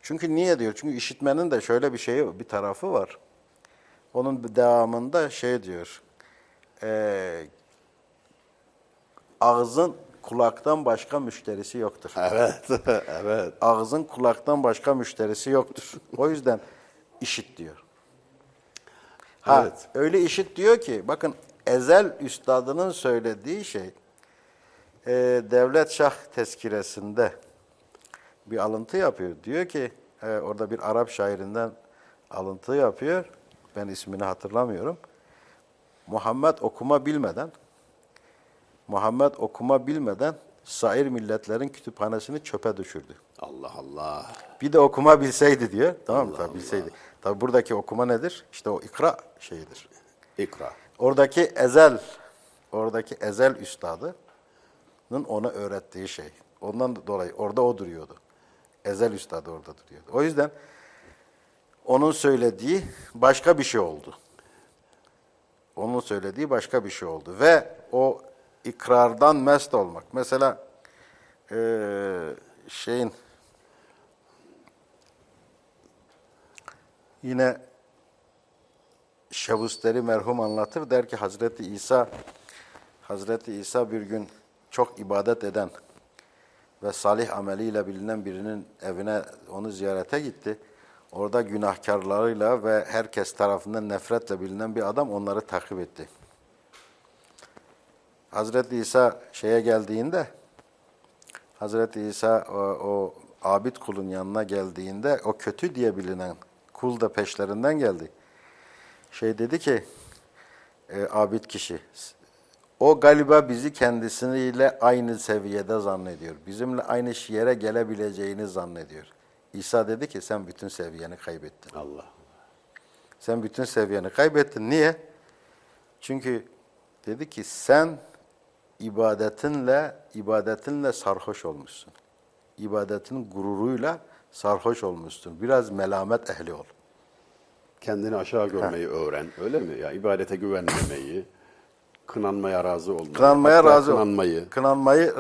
çünkü niye diyor? Çünkü işitmenin de şöyle bir şeyi, bir tarafı var. Onun devamında şey diyor. Ee, ağzın kulaktan başka müşterisi yoktur. Evet, evet. Ağzın kulaktan başka müşterisi yoktur. O yüzden işit diyor. Ha, Evet. öyle işit diyor ki bakın Ezel Üstadının söylediği şey e, Devlet Şah tezkiresinde bir alıntı yapıyor. Diyor ki e, orada bir Arap şairinden alıntı yapıyor. Ben ismini hatırlamıyorum. Muhammed okuma bilmeden Muhammed okuma bilmeden sair milletlerin kütüphanesini çöpe düşürdü. Allah Allah. Bir de okuma bilseydi diyor. Tamam mı? Tabii bilseydi. Tabii buradaki okuma nedir? İşte o ikra şeyidir. İkra. Oradaki ezel, oradaki ezel üstadının ona öğrettiği şey. Ondan dolayı orada o duruyordu. Ezel üstadı orada duruyordu. O yüzden onun söylediği başka bir şey oldu. Onun söylediği başka bir şey oldu. Ve o ikrardan mest olmak. Mesela eee, şeyin yine Şevusteri merhum anlatır. Der ki Hazreti İsa Hazreti İsa bir gün çok ibadet eden ve salih ameliyle bilinen birinin evine onu ziyarete gitti. Orada günahkarlarıyla ve herkes tarafından nefretle bilinen bir adam onları takip etti. Hazreti İsa şeye geldiğinde Hazreti İsa o, o abid kulun yanına geldiğinde o kötü diye bilinen kul da peşlerinden geldi. Şey dedi ki e, abid kişi o galiba bizi kendisiyle aynı seviyede zannediyor. Bizimle aynı yere gelebileceğini zannediyor. İsa dedi ki sen bütün seviyeni kaybettin. Allah. Sen bütün seviyeni kaybettin. Niye? Çünkü dedi ki sen ibadetinle ibadetinle sarhoş olmuşsun. İbadetin gururuyla sarhoş olmuşsun. Biraz melamet ehli ol. Kendini aşağı görmeyi öğren. Öyle mi? Ya ibadete güvenmemeyi, kınanmaya razı olmayı. Kınanmaya razı kınanmayı. Kınanmayı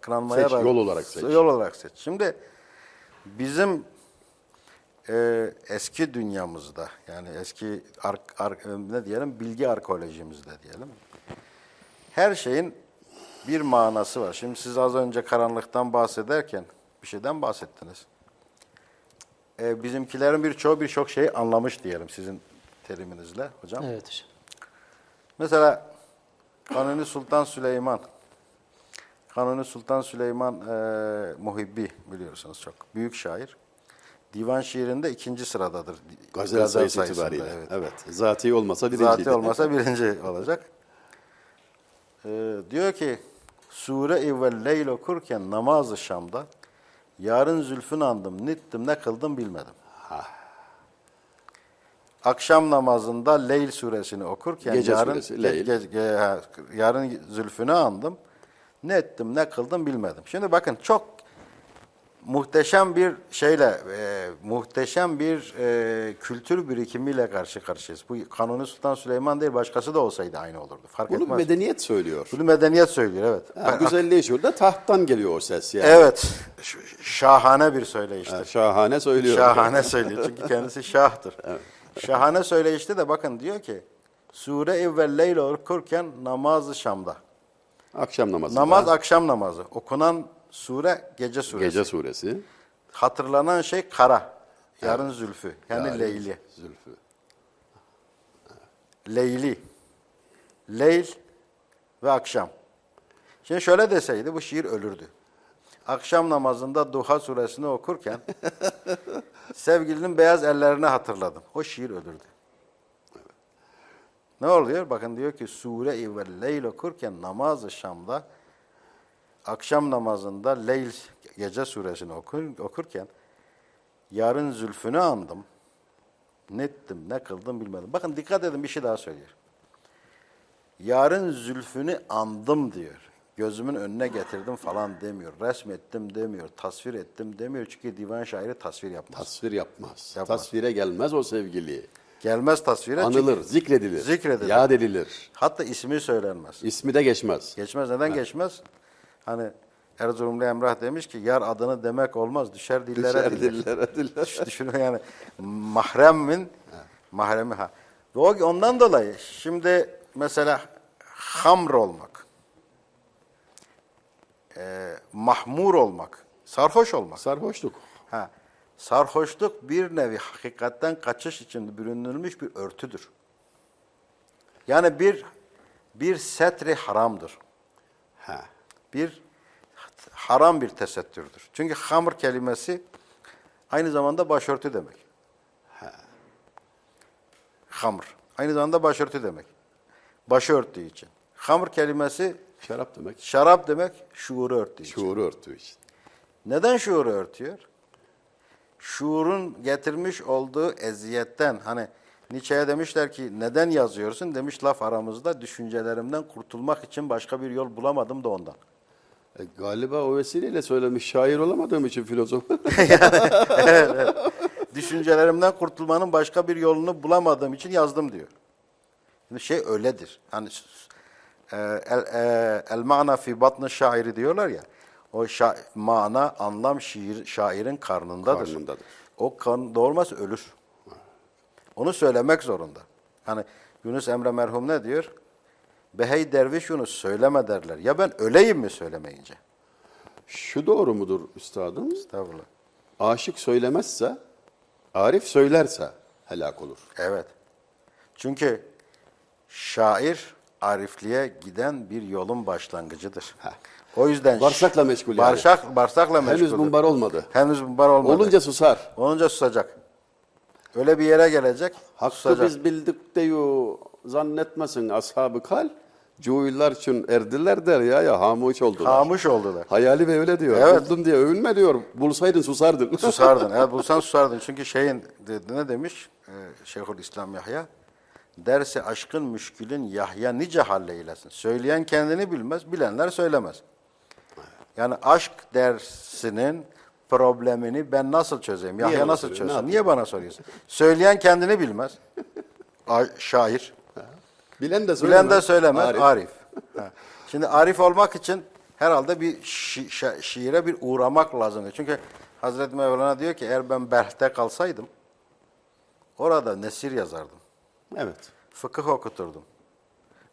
kınanmaya Seç, razı- yol olarak seç. Yol olarak seç. Şimdi bizim e, eski dünyamızda yani eski ar, ar- ne diyelim bilgi arkeolojimizde diyelim. Her şeyin bir manası var. Şimdi siz az önce karanlıktan bahsederken bir şeyden bahsettiniz. E, bizimkilerin birçoğu birçok şeyi anlamış diyelim sizin teriminizle hocam. Evet hocam. Mesela Kanuni Sultan Süleyman. Kanuni Sultan Süleyman e, Muhibbi biliyorsunuz çok. Büyük şair. Divan şiirinde ikinci sıradadır. Gazel sayısı sayısında, itibariyle. Evet. Evet. Zati olmasa birinciydi. Zati olmasa birinci olacak. E, diyor ki Sure-i ve Leyl okurken namazı Şam'da yarın zülfün andım, nittim, ne kıldım bilmedim. Akşam namazında Leyl suresini okurken Gece yarın suresi, Leyl. ge- ge- yarın zülfünü andım. Ne ettim, ne kıldım bilmedim. Şimdi bakın çok muhteşem bir şeyle, e, muhteşem bir e, kültür birikimiyle karşı karşıyayız. Bu Kanuni Sultan Süleyman değil, başkası da olsaydı aynı olurdu. Fark Bunu etmez. medeniyet söylüyor. Bunu medeniyet söylüyor, evet. Ha, güzelliği şurada tahttan geliyor o ses yani. Evet, şahane bir söyleyiştir. Ha, şahane söylüyor. Şahane söylüyor çünkü kendisi şahtır. Şahane söyleyişte de bakın diyor ki Sure-i ve okurken namazı Şam'da. Akşam namazında. Namaz akşam namazı. Okunan sure gece suresi. Gece suresi. Hatırlanan şey kara. Yarın zülfü. Yani Yani leyli. Zülfü. Leyli. Leyl ve akşam. Şimdi şöyle deseydi bu şiir ölürdü. Akşam namazında Duha suresini okurken sevgilinin beyaz ellerini hatırladım. O şiir ölürdü. Ne oluyor? Bakın diyor ki Sure-i ve Leyl okurken namaz-ı Şam'da akşam namazında Leyl gece suresini okur, okurken yarın zülfünü andım. Ne ettim, ne kıldım bilmedim. Bakın dikkat edin bir şey daha söylüyor. Yarın zülfünü andım diyor. Gözümün önüne getirdim falan demiyor. Resmettim demiyor. Tasvir ettim demiyor. Çünkü divan şairi tasvir yapmaz. Tasvir yapmaz. Yapmaz. Tasvire gelmez o sevgili. Gelmez tasvire. Anılır, zikredilir. Zikredilir. Yad edilir. Hatta ismi söylenmez. İsmi de geçmez. Geçmez. Neden geçmez? Hani Erzurumlu Emrah demiş ki yar adını demek olmaz. Düşer dillere Düşer diller. dillere diller. Düş- Düşünün yani mahremin mahremi ha. O- ondan dolayı şimdi mesela hamr olmak, e, mahmur olmak, sarhoş olmak. Sarhoşluk. Ha, sarhoşluk bir nevi hakikatten kaçış için bürünülmüş bir örtüdür. Yani bir bir setri haramdır. Ha. Bir haram bir tesettürdür. Çünkü hamr kelimesi aynı zamanda başörtü demek. Hamr. Aynı zamanda başörtü demek. Başı örttüğü için. Hamr kelimesi Şarap demek. şarap demek, şuuru örttüğü için. Şuuru örtüğü için. Neden şuuru örtüyor? Şuurun getirmiş olduğu eziyetten hani Nietzsche'ye demişler ki neden yazıyorsun? Demiş laf aramızda düşüncelerimden kurtulmak için başka bir yol bulamadım da ondan. E, galiba o vesileyle söylemiş şair olamadığım için filozof. Düşüncelerimden kurtulmanın başka bir yolunu bulamadığım için yazdım diyor. Şimdi şey öyledir. Hani e, el, e, el mana fi batnı şairi diyorlar ya. O şa- mana, anlam şiir, şairin karnındadır. Karnındadır. O kan doğurmaz ölür. Onu söylemek zorunda. Hani Yunus Emre merhum ne diyor? Behey derviş Yunus söyleme derler. Ya ben öleyim mi söylemeyince? Şu doğru mudur üstadım? Estağfurullah. Aşık söylemezse, Arif söylerse helak olur. Evet. Çünkü şair arifliğe giden bir yolun başlangıcıdır. O yüzden Bağırsakla meşgul yani. Bağırsak, bağırsakla meşgul. Henüz mumbar olmadı. Henüz mumbar olmadı. Olunca susar. Olunca susacak. Öyle bir yere gelecek, Hakkı susacak. biz bildik diyor zannetmesin ashab-ı kal. Cuhiller için erdiler der ya ya hamuç oldular. Hamuş oldular. Hayali Bey öyle diyor. Evet. Buldum diye övünme diyor. Bulsaydın susardın. Susardın. Evet bulsan susardın. Çünkü şeyin de- ne demiş e, Şeyhül İslam Yahya? Derse aşkın müşkülün Yahya nice halleylesin. Söyleyen kendini bilmez, bilenler söylemez. Yani aşk dersinin problemini ben nasıl çözeyim? Yahya nasıl çözsün? Niye bana soruyorsun? Söyleyen kendini bilmez. A- şair. Bilen de Bilen söylemez. de söylemez. Arif. Arif. Şimdi arif olmak için herhalde bir şi- şa- şiire bir uğramak lazım. Çünkü Hazreti Mevlana diyor ki eğer ben Berh'te kalsaydım orada nesir yazardım. Evet. Fıkıh okuturdum.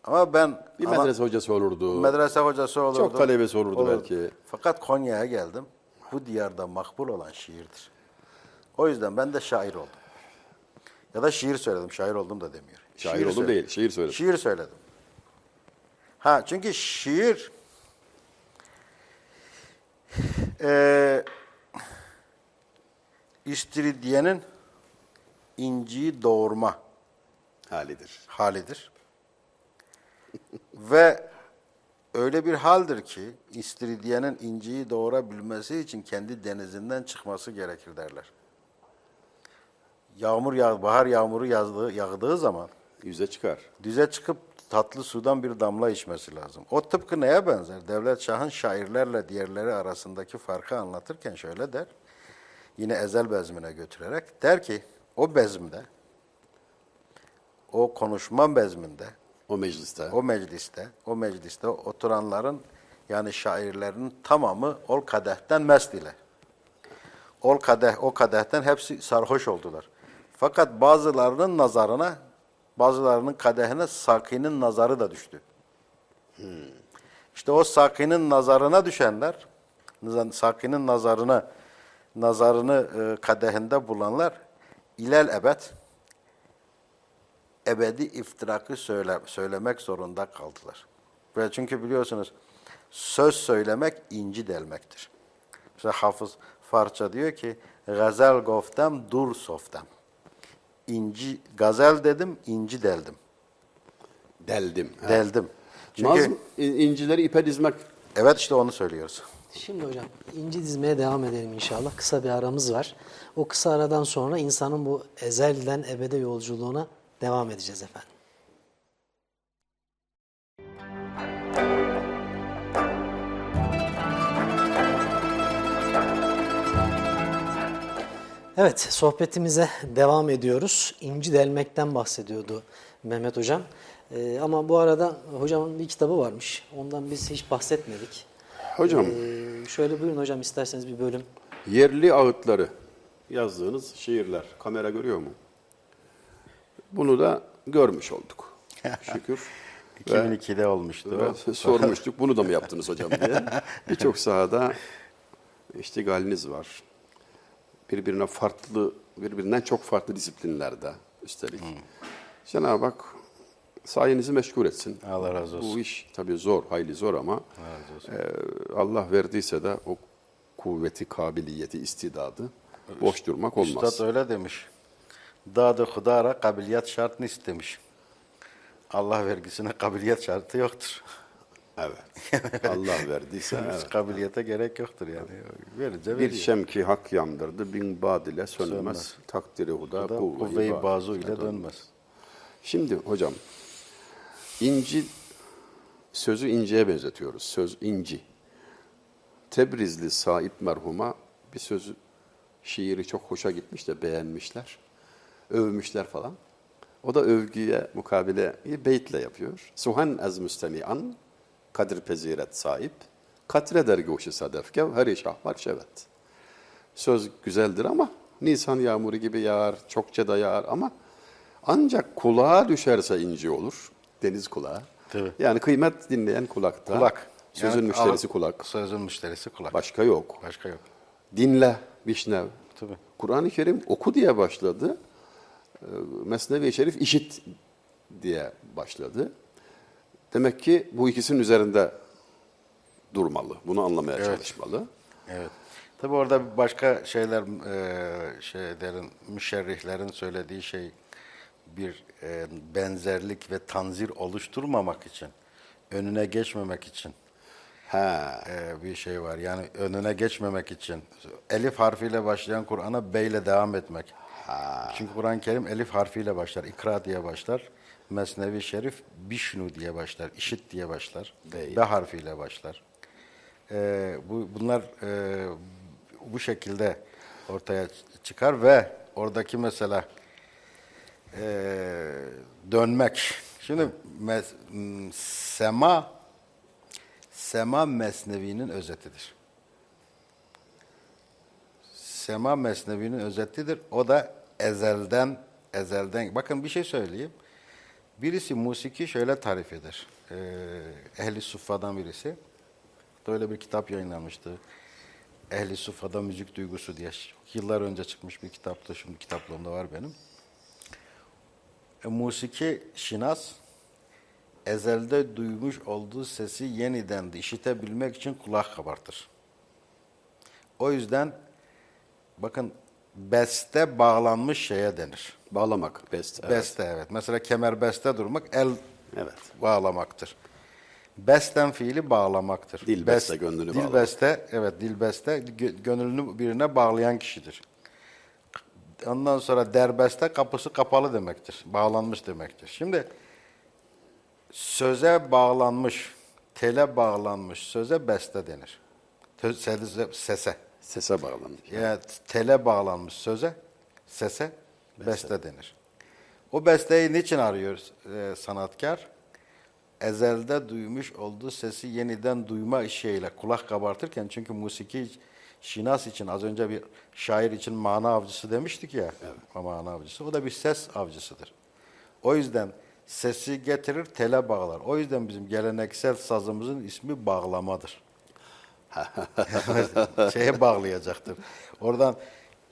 Ama ben Bir ama- medrese hocası olurdu. medrese hocası olurdum. Çok talebesi olurdu belki. Fakat Konya'ya geldim. Bu diyarda makbul olan şiirdir. O yüzden ben de şair oldum. Ya da şiir söyledim. Şair oldum da demiyor. Şair Şiir oldum söyledim. değil, şiir söyledim. Şiir söyledim. Ha çünkü şiir eee istiridyenin inciyi doğurma Halidir. halidir. Ve öyle bir haldir ki istiridyenin inciyi doğurabilmesi için kendi denizinden çıkması gerekir derler. Yağmur yağ, bahar yağmuru yazdığı, yağdığı zaman Yüze çıkar. Düze çıkıp tatlı sudan bir damla içmesi lazım. O tıpkı neye benzer? Devlet Şah'ın şairlerle diğerleri arasındaki farkı anlatırken şöyle der. Yine ezel bezmine götürerek der ki o bezmde, o konuşma bezminde, O mecliste. o mecliste, o mecliste oturanların yani şairlerin tamamı ol kadehten mest ile. Ol kadeh, o kadehten hepsi sarhoş oldular. Fakat bazılarının nazarına, bazılarının kadehine sakinin nazarı da düştü. İşte o sakinin nazarına düşenler, sakinin nazarına, nazarını e, kadehinde bulanlar, ilel ebed, ebedi iftirakı söyle, söylemek zorunda kaldılar. Ve çünkü biliyorsunuz söz söylemek inci delmektir. Mesela Hafız Farça diyor ki gazel goftem dur softem. İnci, gazel dedim, inci deldim. Deldim. Ha. Deldim. Çünkü Nazım in- incileri ipe dizmek. evet işte onu söylüyoruz. Şimdi hocam inci dizmeye devam edelim inşallah. Kısa bir aramız var. O kısa aradan sonra insanın bu ezelden ebede yolculuğuna devam edeceğiz efendim. Evet, sohbetimize devam ediyoruz. İnci delmekten bahsediyordu Mehmet Hocam. Ee, ama bu arada hocamın bir kitabı varmış. Ondan biz hiç bahsetmedik. Hocam, Ee, şöyle buyurun hocam isterseniz bir bölüm. yerli ağıtları yazdığınız şiirler. Kamera görüyor mu? Bunu da görmüş olduk. Şükür. Ve- 2002'de olmuştu. ve sormuştuk bunu da mı yaptınız hocam diye. Birçok sahada iştigaliniz var. Birbirine farklı, birbirinden çok farklı disiplinlerde üstelik. Cenab-ı Hak sayenizi meşgul etsin. Allah razı olsun. Bu iş tabii zor, hayli zor ama e, Allah verdiyse de o kuvveti, kabiliyeti, istidadı boş durmak olmaz. Üstad öyle demiş. Dadı hudara kabiliyet şart ne istemiş. Allah vergisine kabiliyet şartı yoktur. Evet. Allah verdiyse evet. kabiliyete gerek yoktur yani. Verince Bir şemki hak yandırdı, bin bad ile sönmez. Sönmez. Takdiri huda, Bu da kuvve-i kuvve-i baz bazu ile dönmez. Şimdi hocam, inci, sözü inciye benzetiyoruz. Söz inci. Tebrizli Said merhuma bir sözü, şiiri çok hoşa gitmiş de beğenmişler. Övmüşler falan. O da övgüye mukabele bir beytle yapıyor. Suhan ez müstemi'an, kadir peziret sahip, katre dergoşi sadefkev, her şahvar şevet. Söz güzeldir ama Nisan yağmuru gibi yağar, çokça da yağar ama ancak kulağa düşerse inci olur. Deniz kulağı. Tabii. Yani kıymet dinleyen kulakta. Kulak. Sözün Yani müşterisi al- kulak. Sözün müşterisi kulak. Başka yok. Başka yok. Dinle vişnev. Tabii. Kur'an-ı Kerim oku diye başladı. Ee, Mesnevi Şerif işit diye başladı. Demek ki bu ikisinin üzerinde durmalı. Bunu anlamaya Evet. çalışmalı. Evet. Tabii orada başka şeyler, e, şeylerin, müşerrihlerin söylediği şey bir e, benzerlik ve tanzir oluşturmamak için, önüne geçmemek için Ha. e, bir şey var. Yani önüne geçmemek için elif harfiyle başlayan Kur'an'a B ile devam etmek. Çünkü Kur'an-ı Kerim elif harfiyle başlar, ikra diye başlar. Mesnevi Şerif bişnu diye başlar, işit diye başlar. Bey. B harfiyle başlar. E, bu bunlar e, bu şekilde ortaya çıkar ve oradaki mesela e, dönmek. Şimdi mes- sema Sema Mesnevi'nin özetidir. Sema Mesnevi'nin özetidir. O da ezelden, ezelden. Bakın bir şey söyleyeyim. Birisi musiki şöyle tarif eder. Ee, Ehli Suffa'dan birisi. Böyle bir kitap yayınlanmıştı. Ehli Suffa'da müzik duygusu diye. Yıllar önce çıkmış bir kitaptı. Şimdi kitaplığımda var benim. E, musiki şinas ezelde duymuş olduğu sesi yeniden de işitebilmek için kulak kabartır. O yüzden bakın beste bağlanmış şeye denir. Bağlamak best. Evet. Beste evet. Mesela kemer beste durmak el Evet. bağlamaktır. Besten fiili bağlamaktır. Dil beste, gönlünü dil bağlamak. beste, evet dil beste gö- gönlünü birine bağlayan kişidir. Ondan sonra derbeste kapısı kapalı demektir. Bağlanmış demektir. Şimdi söze bağlanmış, tele bağlanmış söze beste denir. Sese, sese. Bağlanmış. Yani tele bağlanmış söze, sese beste, denir. O besteyi niçin arıyor e, sanatkar? Ezelde duymuş olduğu sesi yeniden duyma işiyle kulak kabartırken çünkü musiki şinas için az önce bir şair için mana avcısı demiştik ya. Mana avcısı. O da bir ses avcısıdır. O yüzden sesi getirir tele bağlar. O yüzden bizim geleneksel sazımızın ismi bağlamadır. şeye bağlayacaktır. Oradan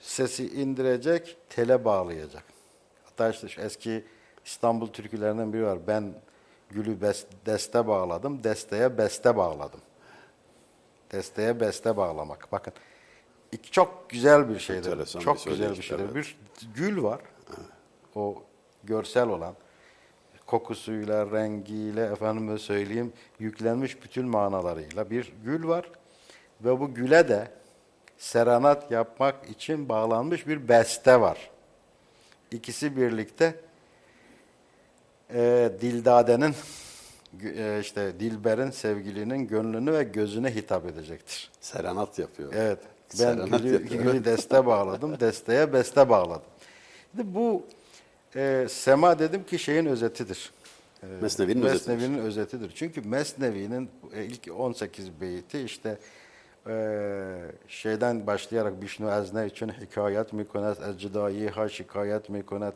sesi indirecek, tele bağlayacak. Hatta işte şu eski İstanbul türkülerinden biri var. Ben gülü bes- deste bağladım, desteye beste bağladım. Desteye beste bağlamak. Bakın çok güzel bir şeydir. Enteresan bir çok güzel bir şeydir. evet. Bir gül var. O görsel olan kokusuyla, rengiyle, efendime söyleyeyim, yüklenmiş bütün manalarıyla bir gül var. Ve bu güle de serenat yapmak için bağlanmış bir beste var. İkisi birlikte e, Dildade'nin e, işte Dilber'in sevgilinin gönlünü ve gözüne hitap edecektir. Serenat yapıyor. Evet. Ben Serenat gülü, yapıyor. gülü deste bağladım. Desteye beste bağladım. Şimdi bu e, sema dedim ki şeyin özetidir. E, Mesnevi'nin özetidir. Mesnevi'nin özetidir. Çünkü Mesnevi'nin e, ilk 18 beyti işte ee, şeyden başlayarak Bişnu Ezne için hikayet mi konet, ez cidayiha şikayet mi konet,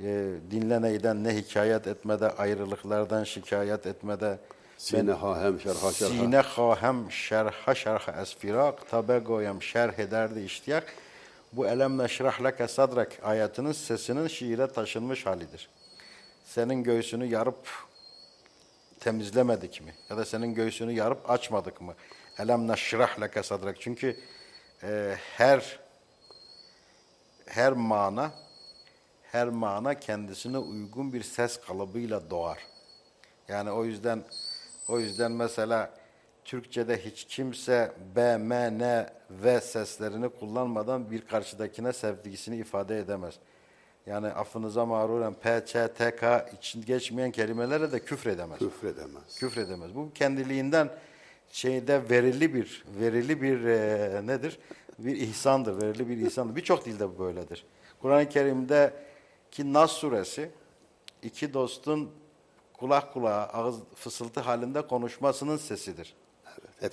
ee, dinleneyden ne hikayet etmede, ayrılıklardan şikayet etmede, Sine hahem şerha şerha. Sine hahem şerha şerha esfirak. Tabe goyem şerh ederdi iştiyak. Bu elem neşrah leke sadrak ayetinin sesinin şiire taşınmış halidir. Senin göğsünü yarıp temizlemedik mi? Ya da senin göğsünü yarıp açmadık mı? Elem neşrah leke sadrak. Çünkü e, her her mana her mana kendisine uygun bir ses kalıbıyla doğar. Yani o yüzden o yüzden mesela Türkçe'de hiç kimse B, M, N, V seslerini kullanmadan bir karşıdakine sevgisini ifade edemez. Yani affınıza mağruren P, Ç, T, K için geçmeyen kelimelere de küfredemez. Küfredemez. Küfredemez. Bu kendiliğinden şeyde verili bir verili bir e, nedir? Bir ihsandır, verili bir ihsandır. Birçok dilde bu böyledir. Kur'an-ı Kerim'de ki Nas suresi iki dostun kulak kulağa ağız fısıltı halinde konuşmasının sesidir. Evet. Hep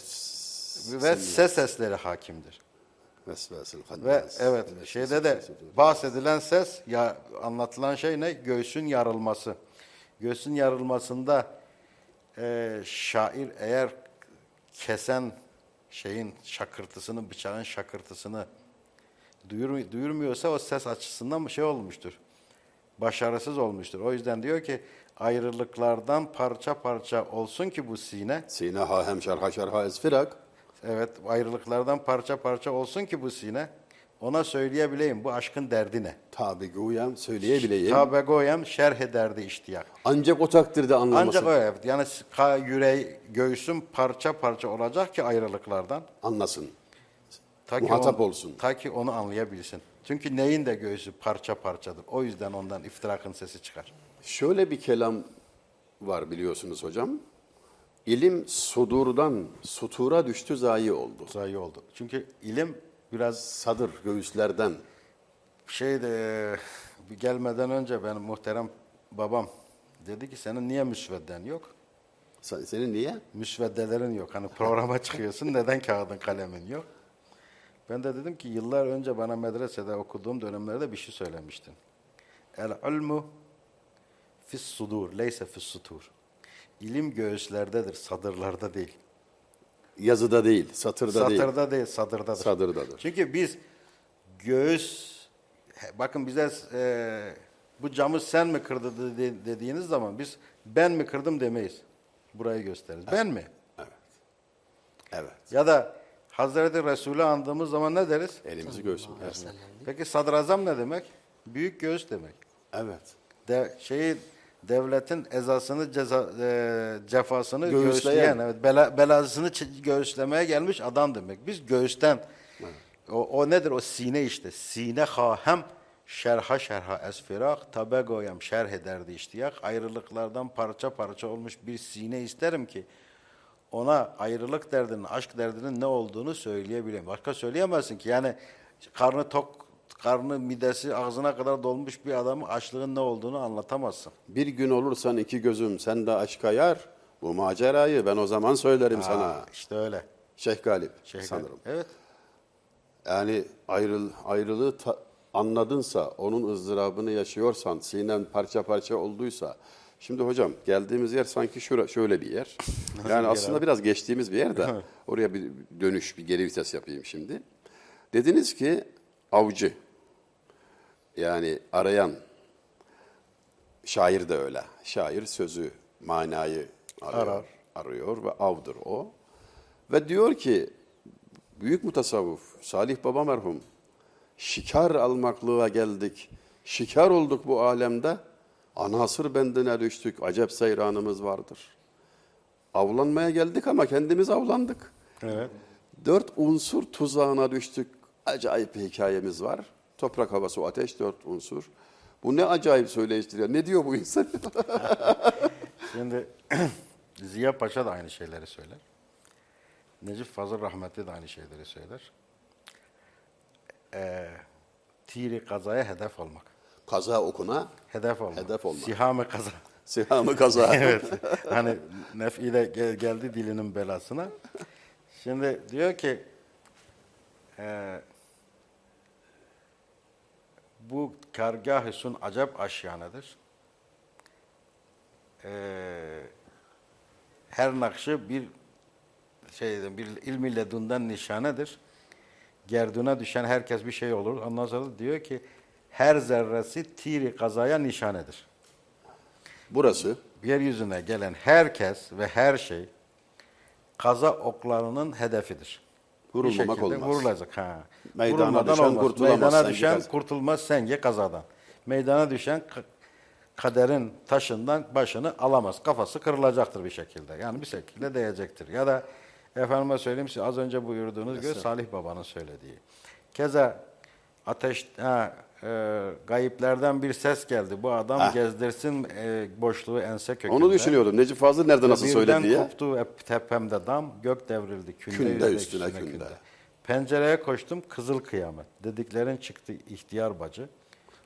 Ve ses sesleri hakimdir. Vesvesil Ve evet şeyde de bahsedilen ses ya anlatılan şey ne? Göğsün yarılması. Göğsün yarılmasında e, şair eğer kesen şeyin şakırtısını, bıçağın şakırtısını duyur, duyurmuyorsa o ses açısından bir şey olmuştur. Başarısız olmuştur. O yüzden diyor ki ayrılıklardan parça parça olsun ki bu sine Sine ha hem şerha şerha ez firak. Evet, ayrılıklardan parça parça olsun ki bu sine. Ona söyleyebileyim bu aşkın derdi ne? Tabi güyem söyleyebileyim. Tabe goyam şerh ederdi iştiyak. Ancak o takdirde anlaması. Ancak öyle evet. Yani yüreği, göğsüm parça parça olacak ki ayrılıklardan. Anlasın. Ta ki Muhatap onu- olsun. Ta ki onu anlayabilsin. Çünkü neyin de göğsü parça parçadır. O yüzden ondan iftirakın sesi çıkar. Şöyle bir kelam var biliyorsunuz hocam. İlim sudurdan sutura düştü zayi oldu. Zayi oldu. Çünkü ilim biraz Sadır göğüslerden. şeyde bir gelmeden önce benim muhterem babam dedi ki senin niye müsvedden yok? Sen- Senin niye? müsveddelerin yok. Hani programa çıkıyorsun neden kağıdın kalemin yok? Ben de dedim ki yıllar önce bana medresede okuduğum dönemlerde bir şey söylemiştin. El ilmu fis sudur, leyse fis sutur. İlim göğüslerdedir, sadırlarda değil. Yazıda değil, satırda değil. Satırda değil, sadırdadır. Sadırdadır. Çünkü biz göğüs, bakın bize e, bu camı sen mi kırdı dedi- dediğiniz zaman biz ben mi kırdım demeyiz. Burayı gösteririz. Ben mi? Evet. Ya da Hazreti Resulü andığımız zaman ne deriz? Elimizi göğsümüze. Peki sadrazam ne demek? Büyük göğüs demek. Evet. De, şeyi devletin ezasını ceza, e, cefasını Göğüsleyen. göğüsleyen, evet, bela, belasını göğüslemeye gelmiş adam demek. Biz göğüsten o, o nedir? O sine işte. Sine hahem şerha şerha esfirak tabe goyam şerh ederdi iştiyak. Ayrılıklardan parça parça olmuş bir sine isterim ki ona ayrılık derdinin, aşk derdinin ne olduğunu söyleyebileyim. Başka söyleyemezsin ki. Yani karnı tok, karnı midesi ağzına kadar dolmuş bir adamın açlığın ne olduğunu anlatamazsın. Bir gün olursan iki gözüm sen de aşka yar. Bu macerayı ben o zaman söylerim sana. Ha, işte öyle. Şeyh Galip Şey, sanırım. Evet. Yani ayrıl, ayrılığı ta- anladınsa, onun ızdırabını yaşıyorsan, sinen parça parça olduysa. Şimdi hocam geldiğimiz yer sanki şura, şöyle bir yer. yani aslında biraz geçtiğimiz bir yer de oraya bir dönüş, bir geri vites yapayım şimdi. Dediniz ki avcı, yani arayan, şair de öyle. Şair sözü, manayı arıyor, Arar. arıyor ve avdır o. Ve diyor ki büyük mutasavvuf Salih Baba merhum şikar almaklığa geldik. Şikar olduk bu alemde. Anasır bendine düştük. Acep seyranımız vardır. Avlanmaya geldik ama kendimiz avlandık. Evet. Dört unsur tuzağına düştük. Acayip bir hikayemiz var. Toprak, hava, su, ateş dört unsur. Bu ne acayip söyleyiştir ya. Ne diyor bu insan? Şimdi Ziya Paşa da aynı şeyleri söyler. Necip Fazıl Rahmetli de aynı şeyleri söyler. Ee, tiri kazaya hedef olmak. Kaza okuna, Hedef olmak. Hedef olmak. Sihame kaza. sihamı kaza. evet. Hani nef'i de gel- geldi dilinin belasına. Şimdi diyor ki e, bu kargah-ı sun acep aşyanedir. E, her nakşı bir şeyden bir ilmi ledundan nişanedir. Gerduna düşen herkes bir şey olur. Ondan sonra diyor ki her zerresi tiri kazaya nişanedir Burası yeryüzüne gelen herkes ve her şey kaza oklarının hedefidir. Vurulmamak olmaz. Vurulacak. Ha. Meydana Vurulmadan düşen olmaz. kurtulamaz, Meydana düşen kurtulmaz senge kazadan. Meydana düşen ka- kaderin taşından başını alamaz. Kafası kırılacaktır bir şekilde. Yani bir şekilde değecektir. Ya da efendime söyleyeyim size az önce buyurduğunuz gibi Salih Baba'nın söylediği. Keza ateş ha, e, gayiplerden bir ses geldi. Bu adam Ha. gezdirsin e, boşluğu ense kökünde. onu düşünüyordum. Necip Fazıl nerede nasıl Birden söyledi diye. koptu hep tepemde dam, gök devrildi. Künde, Künde yüzde üstüne künde. Pencereye koştum, kızıl kıyamet. Dediklerin çıktı ihtiyar bacı.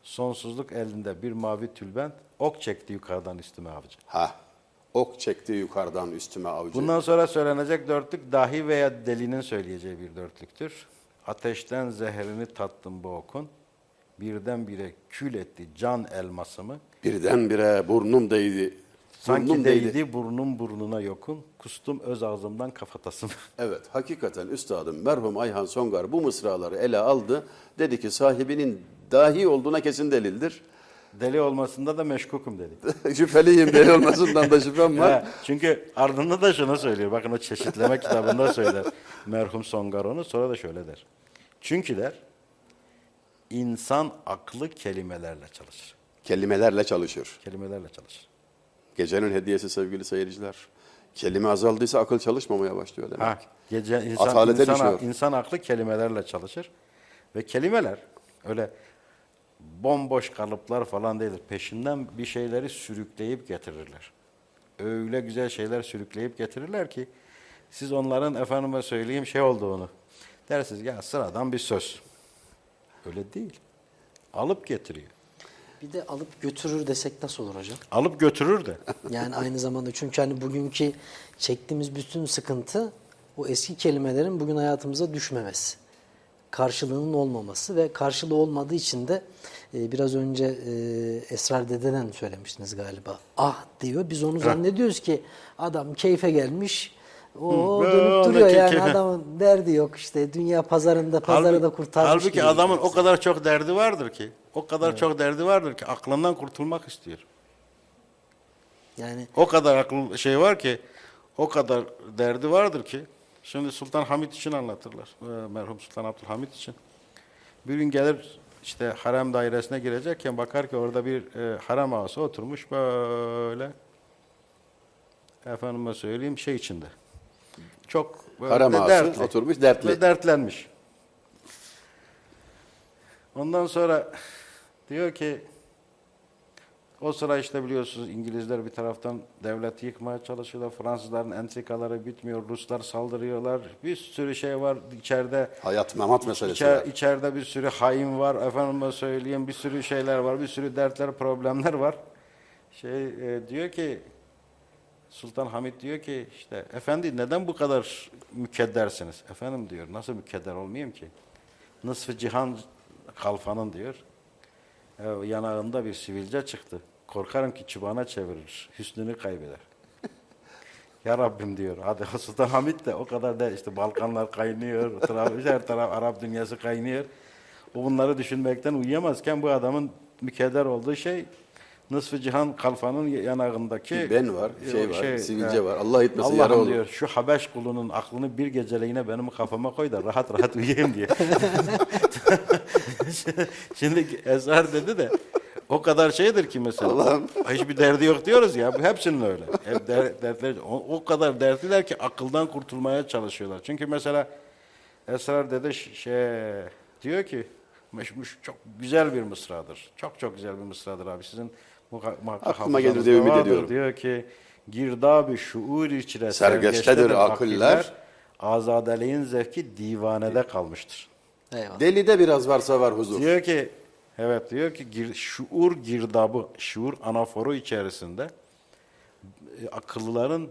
Sonsuzluk elinde bir mavi tülbent, ok çekti yukarıdan üstüme avcı. Ha. Ok çekti yukarıdan üstüme avcı. Bundan sonra söylenecek dörtlük dahi veya delinin söyleyeceği bir dörtlüktür. Ateşten zeherini tattım bu okun. Birdenbire kül etti can elmasımı. Birdenbire burnum değdi. Sanki Burnum değdi burnum burnuna yokun. Kustum öz ağzımdan kafatasını. Evet, hakikaten üstadım merhum Ayhan Songar bu mısraları ele aldı. Dedi ki sahibinin dahi olduğuna kesin delildir. Deli olmasında da meşkukum dedi. Şüpheliyim deli olmasından da şüphem var. Ha, çünkü ardında da şunu söylüyor. Bakın o çeşitleme kitabında söyler. Merhum Songar onu sonra da şöyle der. Çünkü der insan aklı kelimelerle çalışır. Kelimelerle çalışır. Kelimelerle çalışır. Gecenin hediyesi sevgili seyirciler. Kelime azaldıysa akıl çalışmamaya başlıyor demek. Ha, gece insan, Atalete insan, düşüyor. insan aklı kelimelerle çalışır. Ve kelimeler öyle bomboş kalıplar falan değildir. Peşinden bir şeyleri sürükleyip getirirler. Öyle güzel şeyler sürükleyip getirirler ki siz onların efendime söyleyeyim şey olduğunu dersiniz ya sıradan bir söz. Öyle değil. Alıp getiriyor. Bir de alıp götürür desek nasıl olur hocam? Alıp götürür de. Yani aynı zamanda çünkü hani bugünkü çektiğimiz bütün sıkıntı o eski kelimelerin bugün hayatımıza düşmemesi. Karşılığının olmaması ve karşılığı olmadığı için de e, biraz önce e, Esrar Dede'den söylemiştiniz galiba. Ah diyor. Biz onu zannediyoruz ki adam keyfe gelmiş. O Hı, dönüp duruyor yani keyfe. adamın derdi yok işte dünya pazarında pazarı da kurtarmış halbuki gibi. adamın o kadar çok derdi vardır ki, o kadar çok derdi vardır ki aklından kurtulmak istiyor. Yani O kadar akıl şey var ki, o kadar derdi vardır ki. Şimdi Sultan Hamid için anlatırlar. Ee, Merhum Sultan Abdülhamid için. Bir gün gelir işte harem dairesine girecekken bakar ki orada bir e, harem ağası oturmuş böyle efendime söyleyeyim şey içinde. Çok böyle Harem de ağası oturmuş dertli. Dertlenmiş. Ondan sonra diyor ki o sıra işte biliyorsunuz İngilizler bir taraftan devleti yıkmaya çalışıyorlar. Fransızların entrikaları bitmiyor. Ruslar saldırıyorlar. Bir sürü şey var içeride. Hayat memat meselesi İçer, var. içeride bir sürü hain var. Efendime söyleyeyim bir sürü şeyler var. Bir sürü dertler, problemler var. Şey e, diyor ki Sultan Hamid diyor ki işte efendi neden bu kadar mükeddersiniz? Efendim diyor nasıl mükedder olmayayım ki? Nısfı cihan kalfanın diyor. Yanağında bir sivilce çıktı. Korkarım ki çubana çevirir. Hüsnünü kaybeder. ya Rabbim diyor. Hadi Sultan Hamid de o kadar da işte Balkanlar kaynıyor. Taraf, her taraf Arap dünyası kaynıyor. O bunları düşünmekten uyuyamazken bu adamın mükedder olduğu şey Nısfı Cihan Kalfan'ın yanağındaki ben var, şey o var, sivilce var. Allah etmesin, yara Allah'ım olur. diyor şu Habeş kulunun aklını bir geceliğine benim kafama koy da rahat rahat uyuyayım diye. Şimdi Ezhar dedi de o kadar şeydir ki mesela. Allah'ım. Hiçbir derdi yok diyoruz ya. Bu hepsinin öyle. Hep der, dertler, o, o kadar dertliler ki akıldan kurtulmaya çalışıyorlar. Çünkü mesela Esrar dede ş- şey diyor ki çok güzel bir mısradır. Çok çok güzel bir mısradır abi. Sizin Aklıma gelir diye ümit ediyorum. Diyor ki girdabı şuur içre Sergeçtedir akıller. azadeliğin zevki divanede kalmıştır. Eyvallah. Delide biraz varsa var huzur. Diyor ki evet diyor ki gir, şuur girdabı, şuur anaforu içerisinde e, akıllıların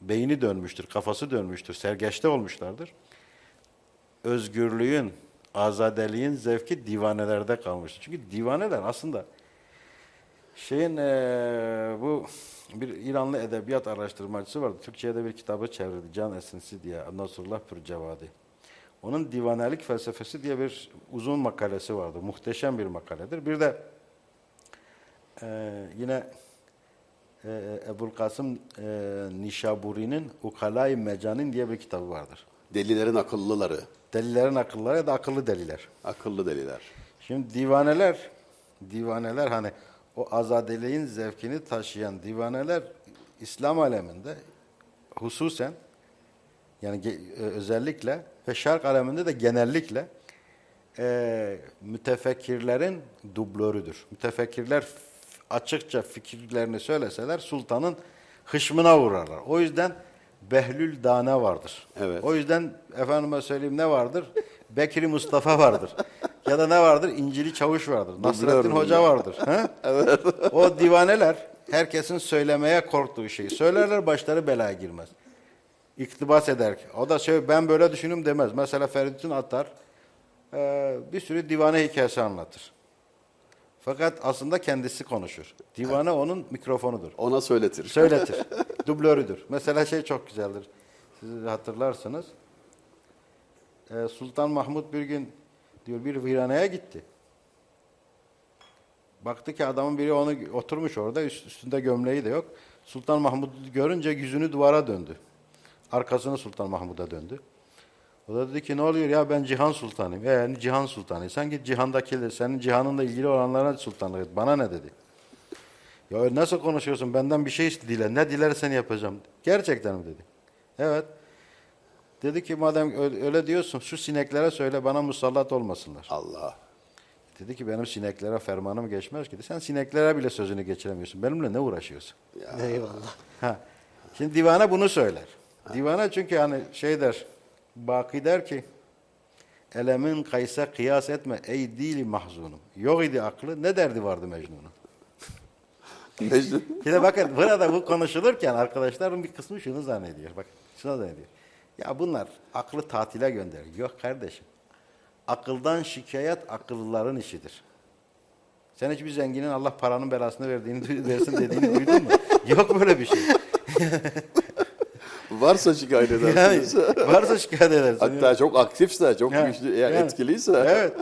beyni dönmüştür, kafası dönmüştür, sergeçte olmuşlardır. Özgürlüğün, azadeliğin zevki divanelerde kalmıştır. Çünkü divaneler aslında şeyin e, bu bir İranlı edebiyat araştırmacısı vardı. Türkçe'ye de bir kitabı çevirdi. Can Esinsi diye. Nasrullah Pürcevadi. Onun divanelik felsefesi diye bir uzun makalesi vardı. Muhteşem bir makaledir. Bir de e, yine e, Ebul Kasım e, Nişaburi'nin Ukalay Mecanin diye bir kitabı vardır. Delilerin akıllıları. Delilerin akılları ya da akıllı deliler. Akıllı deliler. Şimdi divaneler, divaneler hani o azadeliğin zevkini taşıyan divaneler İslam aleminde hususen yani e, özellikle ve şark aleminde de genellikle e, mütefekkirlerin dublörüdür. Mütefekkirler açıkça fikirlerini söyleseler sultanın hışmına uğrarlar. O yüzden Behlül Dane vardır. Evet. O yüzden efendime söyleyeyim ne vardır? Bekri Mustafa vardır. Ya da ne vardır? İncili Çavuş vardır. Nasrettin. Hoca vardır. Ha? O divaneler herkesin söylemeye korktuğu şeyi söylerler başları belaya girmez. İktibas eder. O da şey ben böyle düşünüm demez. Mesela Feridun Attar e, bir sürü divane hikayesi anlatır. Fakat aslında kendisi konuşur. Divane onun mikrofonudur. Ona söyletir. Söyletir. Dublörüdür. Mesela şey çok güzeldir. Siz hatırlarsınız. Ee, Sultan Mahmut bir gün diyor bir viraneye gitti. Baktı ki adamın biri onu oturmuş orada üst- üstünde gömleği de yok. Sultan Mahmut'u görünce yüzünü duvara döndü. Arkasını Sultan Mahmud'a döndü. O da dedi ki ne oluyor ya ben Cihan Sultanıyım. E yani Cihan Sultanı. Sen git cihandaki senin cihanınla ilgili olanlara sultanlık et. Bana ne dedi? Ya nasıl konuşuyorsun? Benden bir şey dile. Ne dilersen yapacağım. Gerçekten mi dedi. Evet. Dedi ki madem öyle, diyorsun şu sineklere söyle bana musallat olmasınlar. Allah. Dedi ki benim sineklere fermanım geçmez ki. Sen sineklere bile sözünü geçiremiyorsun. Benimle ne uğraşıyorsun? Eyvallah. Ha. Şimdi divana bunu söyler. Divana çünkü hani şey der, Baki der ki, elemin kaysa kıyas etme ey dili mahzunum. Yok idi aklı, ne derdi vardı Mecnun'un? Mecnun. Şimdi bakın burada bu konuşulurken arkadaşların bir kısmı şunu zannediyor. Bak şunu zannediyor. Ya bunlar aklı tatile gönderiyor. Yok kardeşim. Akıldan şikayet akıllıların işidir. Sen hiçbir zenginin Allah paranın belasını verdiğini versin dediğini duydun mu? Yok böyle bir şey. Varsa şikayet Yani, edersiniz. varsa şikayet edersin. Hatta çok aktifse, çok Ha, güçlü, eğer yani. etkiliyse. Evet.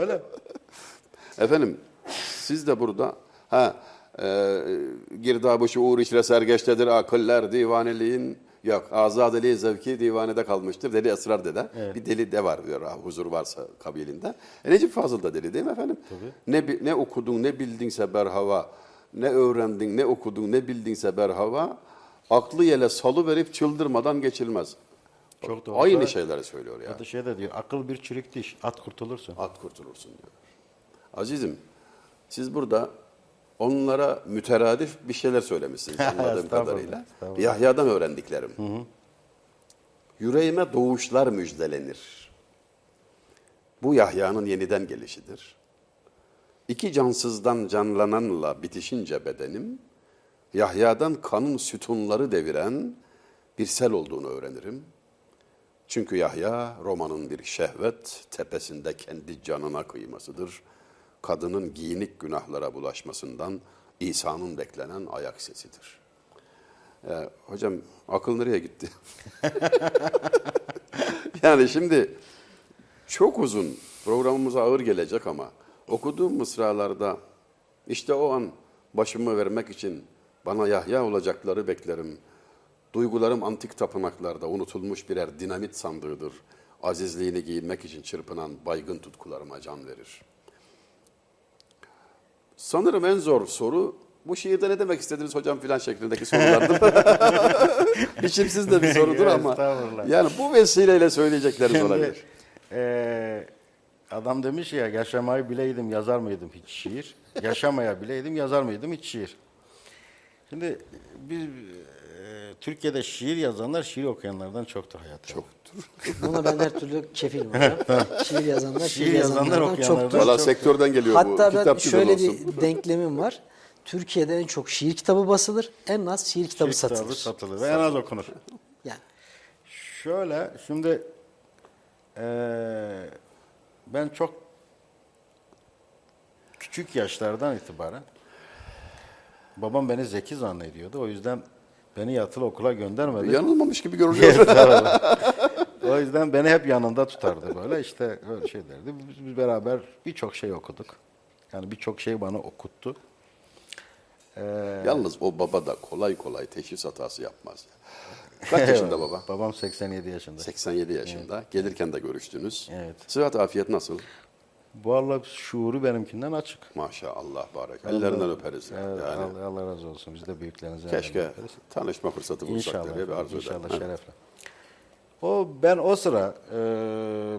Öyle. Efendim, siz de burada ha e, girdabı şuur içre sergeçtedir akıller divaneliğin yok azadeliğin zevki divanede kalmıştır deli esrar dede. Bir deli de var diyor ha, huzur varsa kabilində. E, Necip Fazıl da deli değil mi efendim? Ne bi- ne okudun ne bildinse berhava ne öğrendin ne okudun ne bildinse berhava aklı yele salı verip çıldırmadan geçilmez. Çok doğru. Aynı şeyleri söylüyor ya. Ya da şey de diyor, akıl bir çürük diş, at kurtulursun. At kurtulursun diyor. Azizim, siz burada onlara müteradif bir şeyler söylemişsiniz anladığım kadarıyla. Yahya'dan öğrendiklerim. Yüreğime doğuşlar müjdelenir. Bu Yahya'nın yeniden gelişidir. İki cansızdan canlananla bitişince bedenim, Yahya'dan kanın sütunları deviren bir sel olduğunu öğrenirim. Çünkü Yahya romanın bir şehvet tepesinde kendi canına kıymasıdır. Kadının giyinik günahlara bulaşmasından İsa'nın beklenen ayak sesidir. Ee, hocam akıl nereye gitti? yani şimdi çok uzun programımıza ağır gelecek ama okuduğum mısralarda işte o an başımı vermek için bana Yahya olacakları beklerim. Duygularım antik tapınaklarda unutulmuş birer dinamit sandığıdır. Azizliğini giyinmek için çırpınan baygın tutkularıma can verir. Sanırım en zor soru bu şiirde ne demek istediniz hocam filan şeklindeki sorulardır. Biçimsiz de bir sorudur ama yani bu vesileyle söyleyecekleriniz olabilir. Ee, adam demiş ya yaşamayı bileydim yazar mıydım hiç şiir. Yaşamaya bileydim yazar mıydım hiç şiir. Şimdi biz e, Türkiye'de şiir yazanlar şiir okuyanlardan çoktur hayatım. Çok. Buna ben her türlü kefilim hocam. şiir yazanlar, şiir, Şiir yazanlar, yazanlardan okuyanlardan çoktur. Valla çok- sektörden geliyor bu. Hatta ben şöyle olsun. bir denklemim var. Türkiye'de en çok şiir kitabı basılır, en az şiir kitabı Şiir kitabı satılır. satılır ve en az okunur. Yani Şöyle şimdi eee, ben çok küçük yaşlardan itibaren babam beni zeki zannediyordu. O yüzden beni yatılı okula göndermedi. Yanılmamış gibi görünüyor. O yüzden beni hep yanında tutardı böyle işte öyle şey derdi. Biz, biz beraber birçok şey okuduk. Yani birçok şey bana okuttu. Eee, Yalnız o baba da kolay kolay teşhis hatası yapmaz. ya. Kaç yaşında baba? Babam 87 yaşında. 87 yaşında. Gelirken de görüştünüz. Evet. Sıhhat afiyet nasıl? Bu Allah şuuru benimkinden açık. Maşallah barek. Ellerinden öperiz. Evet, Yani Allah, Allah razı olsun. Biz de büyüklerinize keşke tanışma fırsatı bulsak İnşallah. diye bir arzu inşallah ederim. Ha. şerefle. O ben o sıra e,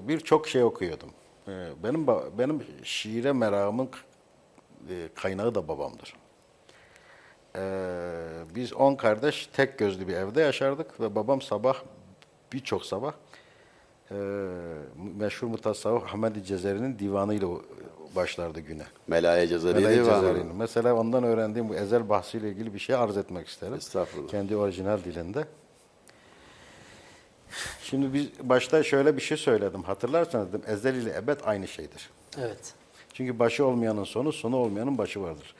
birçok şey okuyordum. E, benim benim şiire merakımın e, kaynağı da babamdır. E, biz on kardeş tek gözlü bir evde yaşardık ve babam sabah birçok sabah e, meşhur mutasavvıf Ahmet Cezeri'nin divanıyla başlardı güne. Melaye Cezeri Melek Divanı. Cezeri'nin. Mesela ondan öğrendiğim bu ezel bahsiyle ilgili bir şey arz etmek isterim. Estağfurullah. Kendi orijinal dilinde. Şimdi biz başta şöyle bir şey söyledim. Hatırlarsanız dedim ezel ile ebed aynı şeydir. evet. Çünkü başı olmayanın sonu, sonu olmayanın başı vardır.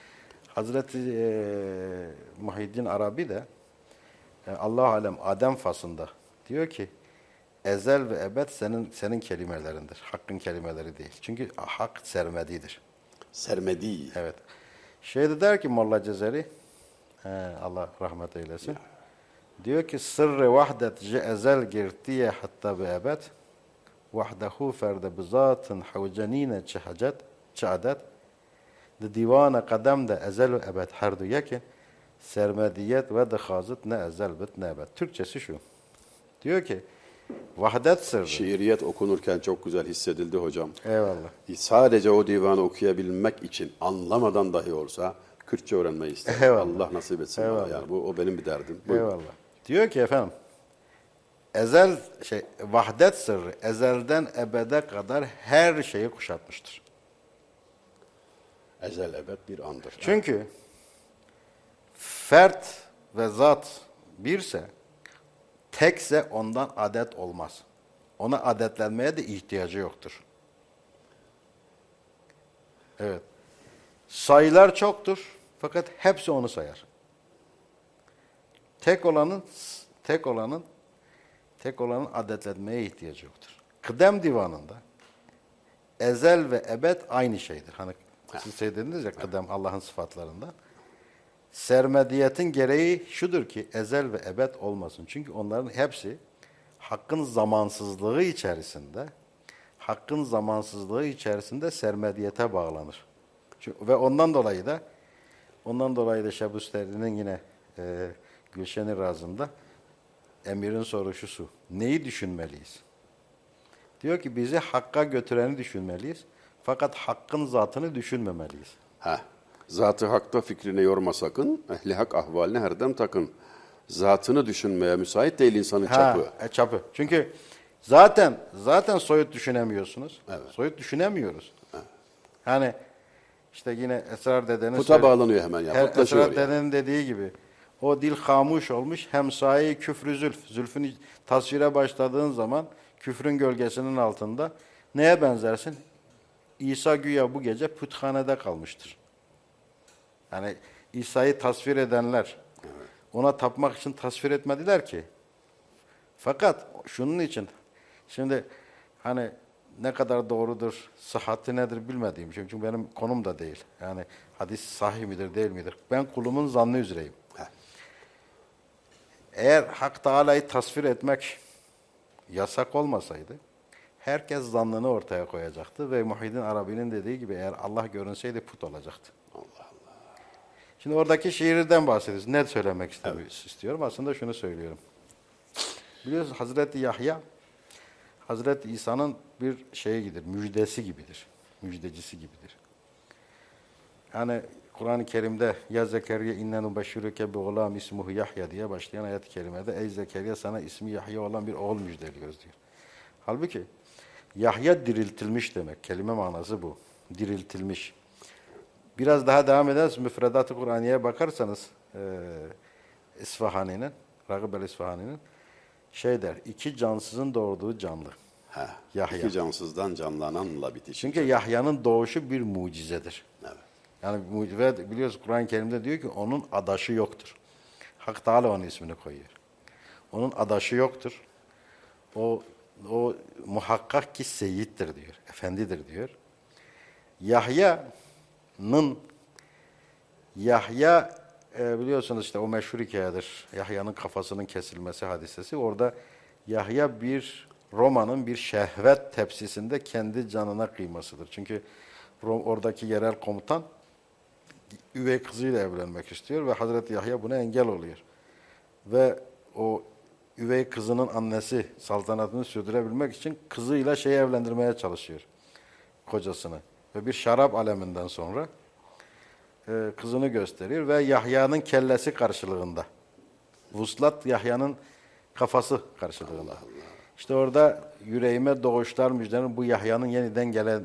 Hazreti eee Muhyiddin Arabi de e, Allah alem Adem fasında diyor ki ezel ve ebed senin senin kelimelerindir. Hakkın kelimeleri değil. Çünkü hak sermedidir. Sermedi. Evet. Şeyde der ki Molla Cezeri, he, Allah rahmet eylesin. Diyor ki sırrı vahdet ezel girtiye hatta be ebed vahdehu ferde bizatın havcenine çehacet çadet de divana kadem de ezel ve ebed her du yekin sermediyet ve de hazıt ne ezel bit ne ebed. Türkçesi şu. Diyor ki vahdet sırrı. Şiiriyet okunurken çok güzel hissedildi hocam. Eyvallah. Sadece o divanı okuyabilmek için anlamadan dahi olsa Kürtçe öğrenmeyi isterim. Eyvallah. Allah nasip etsin. Eyvallah. Yani bu o benim bir derdim. Buyurun. Eyvallah. Diyor ki efendim ezel şey vahdet sırrı ezelden ebede kadar her şeyi kuşatmıştır. Ezel ebed bir andır. Çünkü fert ve zat birse tekse ondan adet olmaz. Ona adetlenmeye de ihtiyacı yoktur. Evet. Sayılar çoktur fakat hepsi onu sayar. Tek olanın tek olanın tek olanın adetlenmeye ihtiyacı yoktur. Kıdem divanında ezel ve ebed aynı şeydir. Hani siz şey dediniz ya kıdem Allah'ın sıfatlarından. Sermediyetin gereği şudur ki ezel ve ebed olmasın. Çünkü onların hepsi hakkın zamansızlığı içerisinde hakkın zamansızlığı içerisinde sermediyete bağlanır. Çünkü- ve ondan dolayı da ondan dolayı da Şebüsteri'nin yine e, Gülşen-i Razı'nda emirin soruşu şu. Neyi düşünmeliyiz? Diyor ki bizi hakka götüreni düşünmeliyiz. Fakat hakkın zatını düşünmemeliyiz. Ha. Zatı hakta fikrine yorma sakın. Ehli hak ahvaline her dem takın. Zatını düşünmeye müsait değil insanın Ha, çapı. e, çapı. Çünkü zaten zaten soyut düşünemiyorsunuz. Evet. Soyut düşünemiyoruz. Hani işte yine Esrar dedenin Puta söyle- bağlanıyor hemen ya. Her Esrar dedenin dediği gibi o dil hamuş olmuş hemsayi küfrü zülf. Zülfün tasvire başladığın zaman küfrün gölgesinin altında neye benzersin? İsa güya bu gece puthanede kalmıştır. Yani İsa'yı tasvir edenler ona tapmak için tasvir etmediler ki. Fakat şunun için şimdi hani ne kadar doğrudur, sıhhati nedir bilmediğim için. Çünkü benim konum da değil. Yani hadis sahih midir değil midir? Ben kulumun zannı üzereyim. Eğer Hak Teala'yı tasvir etmek yasak olmasaydı herkes zannını ortaya koyacaktı ve Muhyiddin Arabi'nin dediği gibi eğer Allah görünseydi put olacaktı. Allah Allah. Şimdi oradaki şiirden bahsediyoruz. Ne söylemek istemiyoruz istiyorum? Aslında şunu söylüyorum. Biliyorsunuz Hazreti Yahya Hazreti İsa'nın bir şeyi gibidir, müjdesi gibidir. Müjdecisi gibidir. Yani Kur'an-ı Kerim'de ya Zekeriya innen ubeşşiruke bi gulam ismuhu Yahya diye başlayan ayet-i kerimede ey Zekeriya sana ismi Yahya olan bir oğul müjdeliyoruz diyor. Halbuki Yahya diriltilmiş demek. Kelime manası bu. Diriltilmiş. Biraz daha devam ederseniz müfredat-ı Kur'aniye'ye bakarsanız e, İsfahani'nin, Ragıp el-İsfahani'nin şey der, iki cansızın doğurduğu canlı. He. Yahya. İki cansızdan canlananla bitişik. Çünkü Yahya'nın doğuşu bir mucizedir. Evet. Yani mucize biliyoruz Kur'an-ı Kerim'de diyor ki onun adaşı yoktur. Hak Teala onun ismini koyuyor. Onun adaşı yoktur. O o muhakkak ki seyittir diyor. Efendidir diyor. Yahya'nın Yahya e, biliyorsunuz işte o meşhur hikayedir. Yahya'nın kafasının kesilmesi hadisesi. Orada Yahya bir Roma'nın bir şehvet tepsisinde kendi canına kıymasıdır. Çünkü oradaki yerel komutan üvey kızıyla evlenmek istiyor ve Hazreti Yahya buna engel oluyor. Ve o üvey kızının annesi saltanatını sürdürebilmek için kızıyla şeyi evlendirmeye çalışıyor kocasını. Ve bir şarap aleminden sonra e, kızını gösteriyor ve Yahya'nın kellesi karşılığında. Vuslat Yahya'nın kafası karşılığında. İşte orada yüreğime doğuşlar müjdenin bu Yahya'nın yeniden gelen,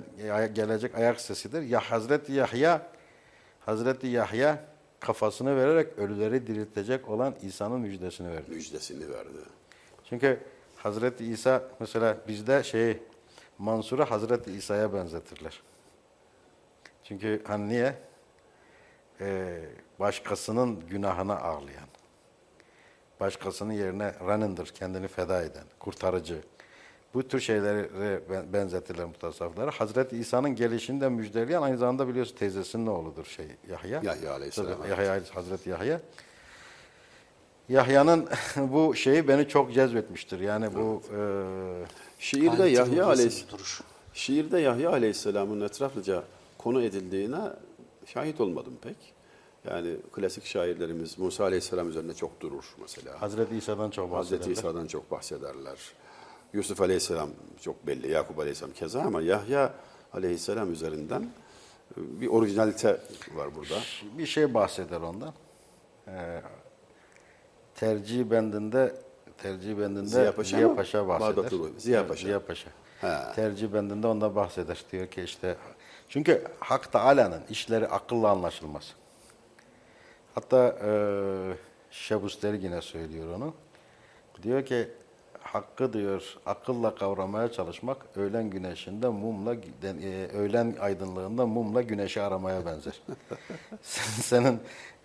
gelecek ayak sesidir. Ya Hazreti Yahya Hazreti Yahya kafasını vererek ölüleri diriltecek olan İsa'nın müjdesini verdi. Müjdesini verdi. Çünkü Hazreti İsa mesela bizde şey Mansur'u Hazreti İsa'ya benzetirler. Çünkü hani niye? Ee, başkasının günahına ağlayan, başkasının yerine runner'dır, kendini feda eden, kurtarıcı. Bu tür şeylere ben- benzetirler mutasavvıfları. Hazreti İsa'nın gelişini de müjdeleyen aynı zamanda biliyorsun teyzesinin oğludur şey Yahya. Yahya aleyhisselam, Tabii, Yahya, Hazreti Yahya. Yahya'nın bu şeyi beni çok cezbetmiştir. Yani bu e, Şiirde Yahya hocasının aleyhis duruşu. Şiirde Yahya aleyhisselamın etraflıca konu edildiğine şahit olmadım pek. Yani klasik şairlerimiz Musa aleyhisselam üzerine çok durur mesela. Hazreti İsa'dan çok bahsederler. Hazreti İsa'dan çok bahsederler. Yusuf Aleyhisselam çok belli, Yakup Aleyhisselam keza ama Yahya Aleyhisselam üzerinden e, bir orijinalite var burada. Bir şey bahseder ondan. Ee, tercih bendinde tercih bendinde Ziya Paşa mı? bahseder. Bağdatlı Bey. Ziya Paşa. Ziya Paşa. He. Tercih bendinde ondan bahseder. Diyor ki işte çünkü Hak Teala'nın işleri akılla anlaşılmaz. Hatta e, Şebusteri yine söylüyor onu. Diyor ki hakkı diyor akılla kavramaya çalışmak öğlen güneşinde mumla e, öğlen aydınlığında mumla güneşi aramaya benzer. Sen- senin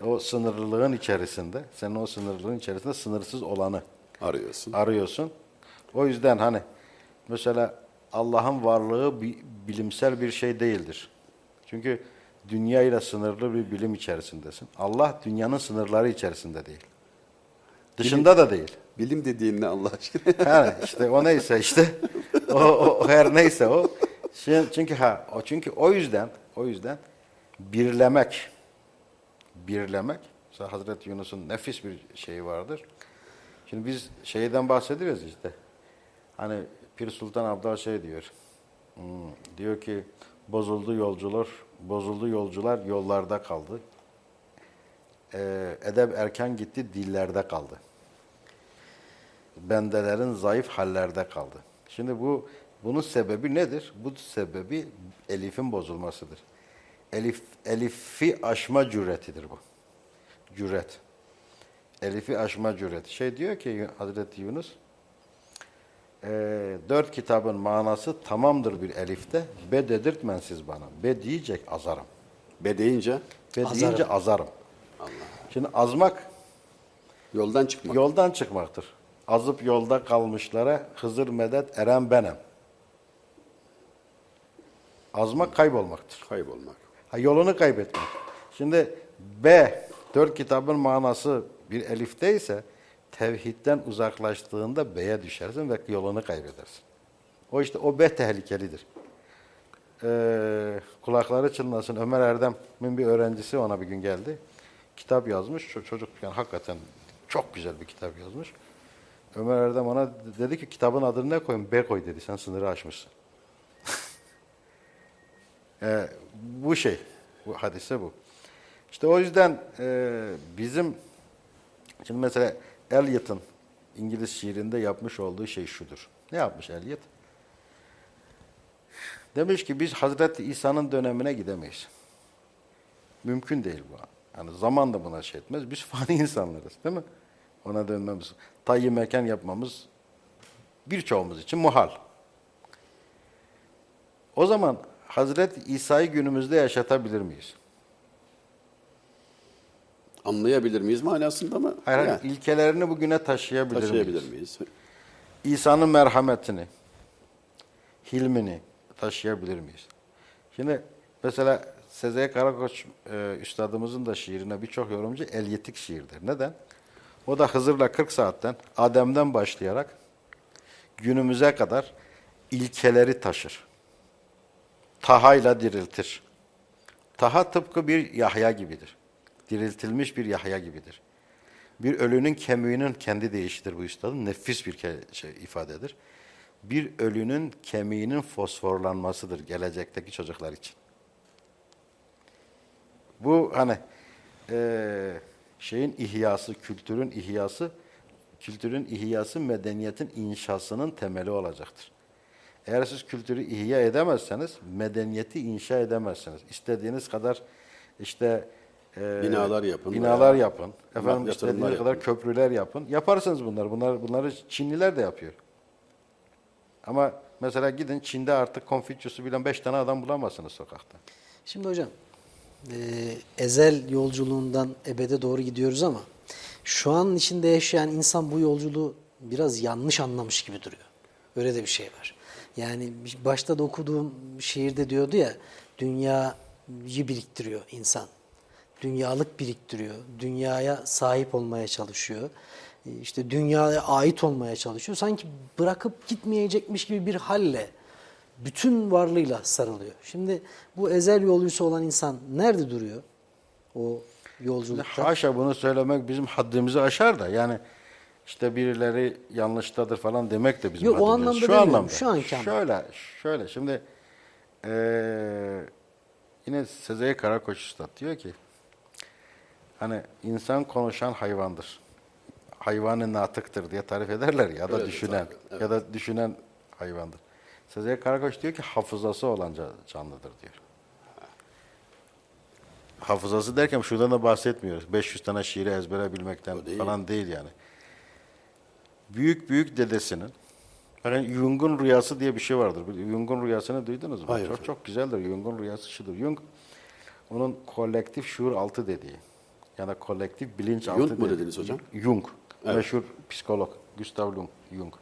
o sınırlılığın içerisinde, senin o sınırlılığın içerisinde sınırsız olanı Arıyorsun. arıyorsun. O yüzden hani mesela Allah'ın varlığı bir, bilimsel bir şey değildir. Çünkü dünya ile sınırlı bir bilim içerisindesin. Allah dünyanın sınırları içerisinde değil. Dışında da değil. Bilim dediğin ne Allah aşkına? Yani işte o neyse işte o, o, her neyse o. Çünkü ha o çünkü o yüzden o yüzden birlemek birlemek mesela Hazreti Yunus'un nefis bir şeyi vardır. Şimdi biz şeyden bahsediyoruz işte. Hani Pir Sultan Abdal şey diyor. hmm, diyor ki bozuldu yolcular, bozuldu yolcular yollarda kaldı. Ee, edep erken gitti dillerde kaldı bendelerin zayıf hallerde kaldı. Şimdi bu bunun sebebi nedir? Bu sebebi elifin bozulmasıdır. Elif elifi aşma cüretidir bu. Cüret. Elifi aşma cüreti. Şey diyor ki Hazreti Yunus e, dört kitabın manası tamamdır bir elifte. Be dedirtmen siz bana. Be diyecek azarım. Be deyince Be Azarım. deyince azarım. Şimdi azmak yoldan çıkmak. Yoldan çıkmaktır. Azıp yolda kalmışlara Hızır medet eren benim. Azmak kaybolmaktır. Kaybolmak. Ha, yolunu kaybetmek. Şimdi B, dört kitabın manası bir elifte ise tevhidden uzaklaştığında B'ye düşersin ve yolunu kaybedersin. O işte o B tehlikelidir. Ee, kulakları çınlasın. Ömer Erdem'in bir öğrencisi ona bir gün geldi. Kitap yazmış. Ço- Çocuk yani hakikaten çok güzel bir kitap yazmış. Ömer Erdem ona dedi ki kitabın adını ne koyayım? B koy dedi. Sen sınırı aşmışsın. Ee, bu şey, bu hadise bu. İşte o yüzden e, bizim, şimdi mesela Eliot'ın İngiliz şiirinde yapmış olduğu şey şudur. Ne yapmış Eliot? Demiş ki biz Hazreti İsa'nın dönemine gidemeyiz. Mümkün değil bu. Yani zaman da buna şey etmez. Biz fani insanlarız değil mi? Ona dönmemiz, tayyi mekan yapmamız birçoğumuz için muhal. O zaman Hazreti İsa'yı günümüzde yaşatabilir miyiz? Anlayabilir miyiz manasında mı? Hayır, hayır, Yani, ilkelerini bugüne taşıyabilir, taşıyabilir miyiz? miyiz? İsa'nın merhametini, hilmini taşıyabilir miyiz? Şimdi mesela Sezai Karakoç e, üstadımızın da şiirine birçok yorumcu elyetik şiirdir. Neden? O da Hızır'la 40 saatten, Adem'den başlayarak günümüze kadar ilkeleri taşır. Tahayla diriltir. Taha tıpkı bir Yahya gibidir. Diriltilmiş bir Yahya gibidir. Bir ölünün kemiğinin kendi değişidir bu üstadın. Nefis bir şey, ifadedir. Bir ölünün kemiğinin fosforlanmasıdır gelecekteki çocuklar için. Bu hani eee, şeyin ihyası, kültürün ihyası, kültürün ihyası medeniyetin inşasının temeli olacaktır. Eğer siz kültürü ihya edemezseniz medeniyeti inşa edemezsiniz. İstediğiniz kadar işte eee, Binalar yapın Binalar veya yapın. Efendim yatırımlar istediğiniz kadar yapın. köprüler yapın. Yaparsınız bunlar. Bunlar bunları Çinliler de yapıyor. Ama mesela gidin Çin'de artık Konfüçyüs'ü bilen beş tane adam bulamazsınız sokakta. Şimdi hocam e, ezel yolculuğundan ebede doğru gidiyoruz ama şu an içinde yaşayan insan bu yolculuğu biraz yanlış anlamış gibi duruyor. Öyle de bir şey var. Yani başta da okuduğum şiirde diyordu ya dünyayı biriktiriyor insan. Dünyalık biriktiriyor. Dünyaya sahip olmaya çalışıyor. İşte dünyaya ait olmaya çalışıyor. Sanki bırakıp gitmeyecekmiş gibi bir halle bütün varlığıyla sarılıyor. Şimdi bu ezel yolcusu olan insan nerede duruyor? O yolculukta. Haşa bunu söylemek bizim haddimizi aşar da yani işte birileri yanlıştadır falan demek de bizim Yok, o haddimiz. anlamda Şu demiyorum, anlamda. şu anki anlamda. Şöyle, şöyle şimdi eee, yine Sezai Karakoç Üstad diyor ki hani insan konuşan hayvandır. Hayvanı natıktır diye tarif ederler ya da Öyledir düşünen tabii, evet. ya da düşünen hayvandır. Sezai Karakoç diyor ki hafızası olan ca- canlıdır diyor. Hafızası derken şuradan da bahsetmiyoruz. 500 tane şiiri ezbere bilmekten değil. falan değil yani. Büyük büyük dedesinin yani Jung'un rüyası diye bir şey vardır. Jung'un rüyasını duydunuz mu? Hayır. Çok çok güzeldir. Jung'un rüyası şudur. Jung onun kolektif şuur altı dediği. Yani kolektif bilinç altı Jung mu dediği. dediniz hocam? Jung. Evet. Meşhur psikolog. Gustav Jung. Jung.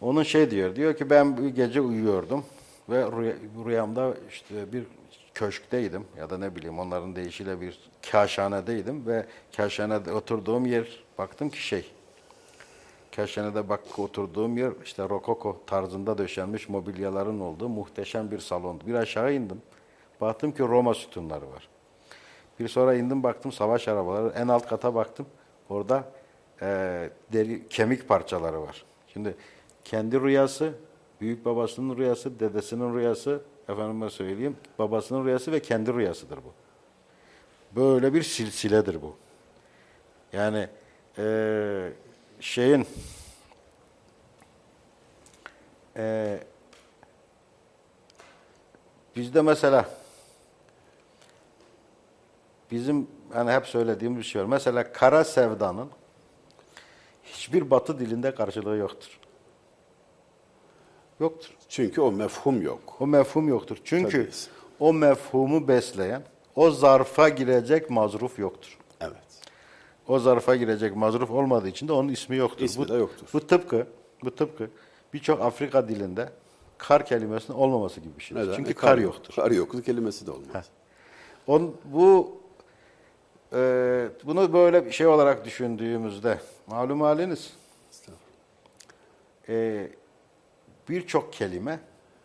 Onun şey diyor, diyor ki ben bir gece uyuyordum ve rüya- rüyamda işte bir köşkteydim ya da ne bileyim onların deyişiyle bir kaşhanedeydim ve kaşhanede oturduğum yer baktım ki şey, kaşhanede bak oturduğum yer işte rokoko tarzında döşenmiş mobilyaların olduğu muhteşem bir salondu. Bir aşağı indim, baktım ki Roma sütunları var. Bir sonra indim baktım savaş arabaları. En alt kata baktım. Orada eee, deri kemik parçaları var. Şimdi kendi rüyası, büyük babasının rüyası, dedesinin rüyası, efendime söyleyeyim, babasının rüyası ve kendi rüyasıdır bu. Böyle bir silsiledir bu. Yani eee, şeyin eee, bizde mesela bizim hani hep söylediğimiz bir şey var. Mesela kara sevdanın hiçbir batı dilinde karşılığı yoktur. Yoktur. Çünkü o mefhum yok. O mefhum yoktur. Çünkü Tabii. o mefhumu besleyen, o zarfa girecek mazruf yoktur. Evet. O zarfa girecek mazruf olmadığı için de onun ismi yoktur. İsmi bu, de yoktur. Bu tıpkı, bu tıpkı birçok Afrika dilinde kar kelimesinin olmaması gibi bir şey. Neden? Çünkü E, kar yoktur. Kar yoktur kelimesi de olmaz. On, bu e, bunu böyle bir şey olarak düşündüğümüzde malum haliniz e, birçok kelime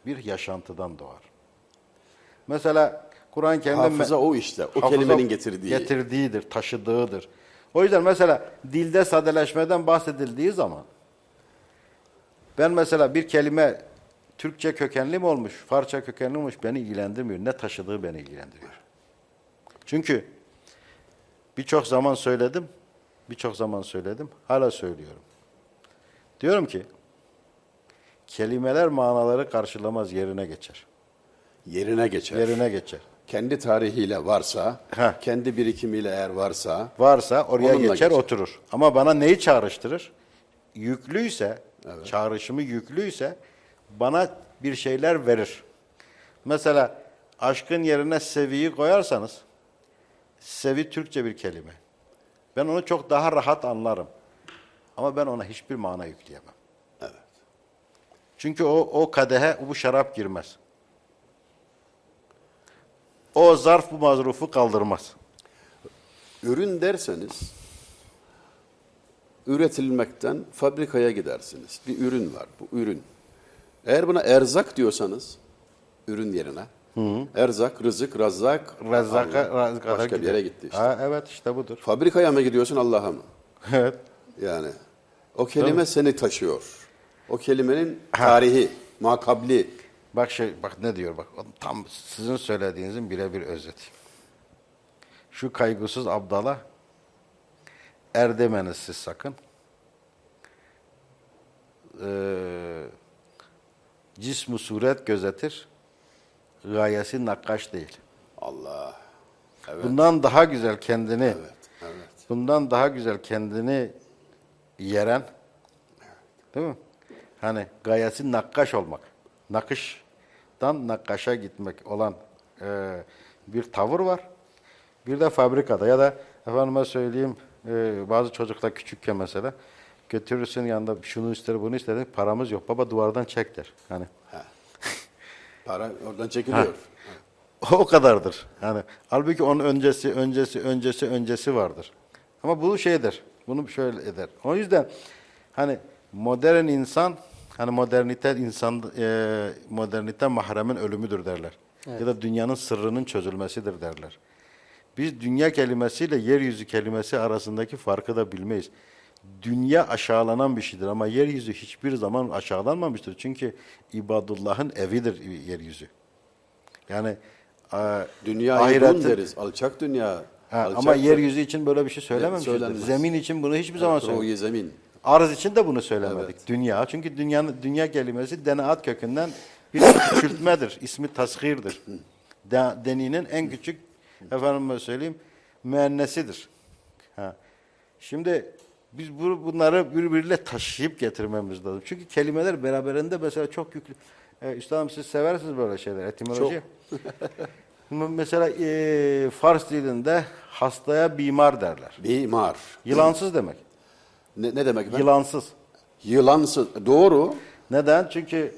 bir yaşantıdan doğar. Mesela Kur'an-ı Kerim'de Hafıza o işte. O kelimenin getirdiği. getirdiğidir, taşıdığıdır. O yüzden mesela dilde sadeleşmeden bahsedildiği zaman ben mesela bir kelime Türkçe kökenli mi olmuş, Farsça kökenli mi olmuş beni ilgilendirmiyor. Ne taşıdığı beni ilgilendiriyor. Çünkü birçok zaman söyledim, birçok zaman söyledim, hala söylüyorum. Diyorum ki, kelimeler manaları karşılamaz, yerine geçer. Yerine geçer. Yerine geçer. Kendi tarihiyle varsa, Heh. kendi birikimiyle eğer varsa, Varsa oraya geçer, geçer. oturur. Ama bana neyi çağrıştırır? Yüklüyse, çağrışımı yüklüyse bana bir şeyler verir. Mesela aşkın yerine seviyi koyarsanız, sevi Türkçe bir kelime. Ben onu çok daha rahat anlarım. Ama ben ona hiçbir mana yükleyemem. Çünkü o, o kadehe bu şarap girmez. O zarf bu mazrufu kaldırmaz. Ürün derseniz, üretilmekten fabrikaya gidersiniz. Bir ürün var, bu ürün. Eğer buna erzak diyorsanız, ürün yerine, erzak, rızık, razzak, Rezzaka, Allah, rezzaka başka bir gider. yere gitti işte. Ha, evet işte budur. Fabrikaya mı gidiyorsun Allah'a mı? evet. Yani o kelime seni taşıyor. O kelimenin tarihi, makabli. Bak şey bak ne diyor bak tam sizin söylediğinizin birebir özeti. Şu kaygısız abdala er demeniz siz sakın. Ee, cismu suret gözetir. Gayesi nakkaş değil. Allah. Evet, Bundan daha güzel kendini evet, evet. bundan daha güzel kendini yeren değil mi? Hani gayesi nakkaş olmak. Nakıştan nakkaşa gitmek olan e, bir tavır var. Bir de fabrikada ya da efendime söyleyeyim e, bazı çocuklar küçükken mesela götürürsün yanında şunu ister bunu ister paramız yok baba duvardan çek der. Hani Para oradan çekiliyor. o kadardır. Yani halbuki onun öncesi, öncesi, öncesi, öncesi vardır. Ama bu şeydir. Bunu şöyle eder. O yüzden hani modern insan, hani modernite insan, e, modernite mahremin ölümüdür derler. Ya da dünyanın sırrının çözülmesidir derler. Biz dünya kelimesiyle yeryüzü kelimesi arasındaki farkı da bilmeyiz. Dünya aşağılanan bir şeydir ama yeryüzü hiçbir zaman aşağılanmamıştır. Çünkü ibadullah'ın evidir yeryüzü. Yani e, Dünyayı ahiretin- deriz. Alçak dünya. Ha, alçak ama yeryüzü için böyle bir şey söylememişizdir. söylenmez. Zemin için bunu hiçbir zaman. Ruhi zemin. Arz için de bunu söylemedik. Evet. Dünya. Çünkü dünyanın dünya kelimesi denaat kökünden bir küçültmedir. İsmi tasgirdir. De, deninin en küçük efendime söyleyeyim müennesidir. Ha. Şimdi biz bu, bunları birbiriyle taşıyıp getirmemiz lazım. Çünkü kelimeler beraberinde mesela çok yüklü. Ee, üstadım siz seversiniz böyle şeyler, etimoloji. mesela e, Fars dilinde hastaya bimar derler. Bimar. Yılansız demek. Ne, ne demek? ben? Yılansız. Yılansız. Doğru. Neden? Çünkü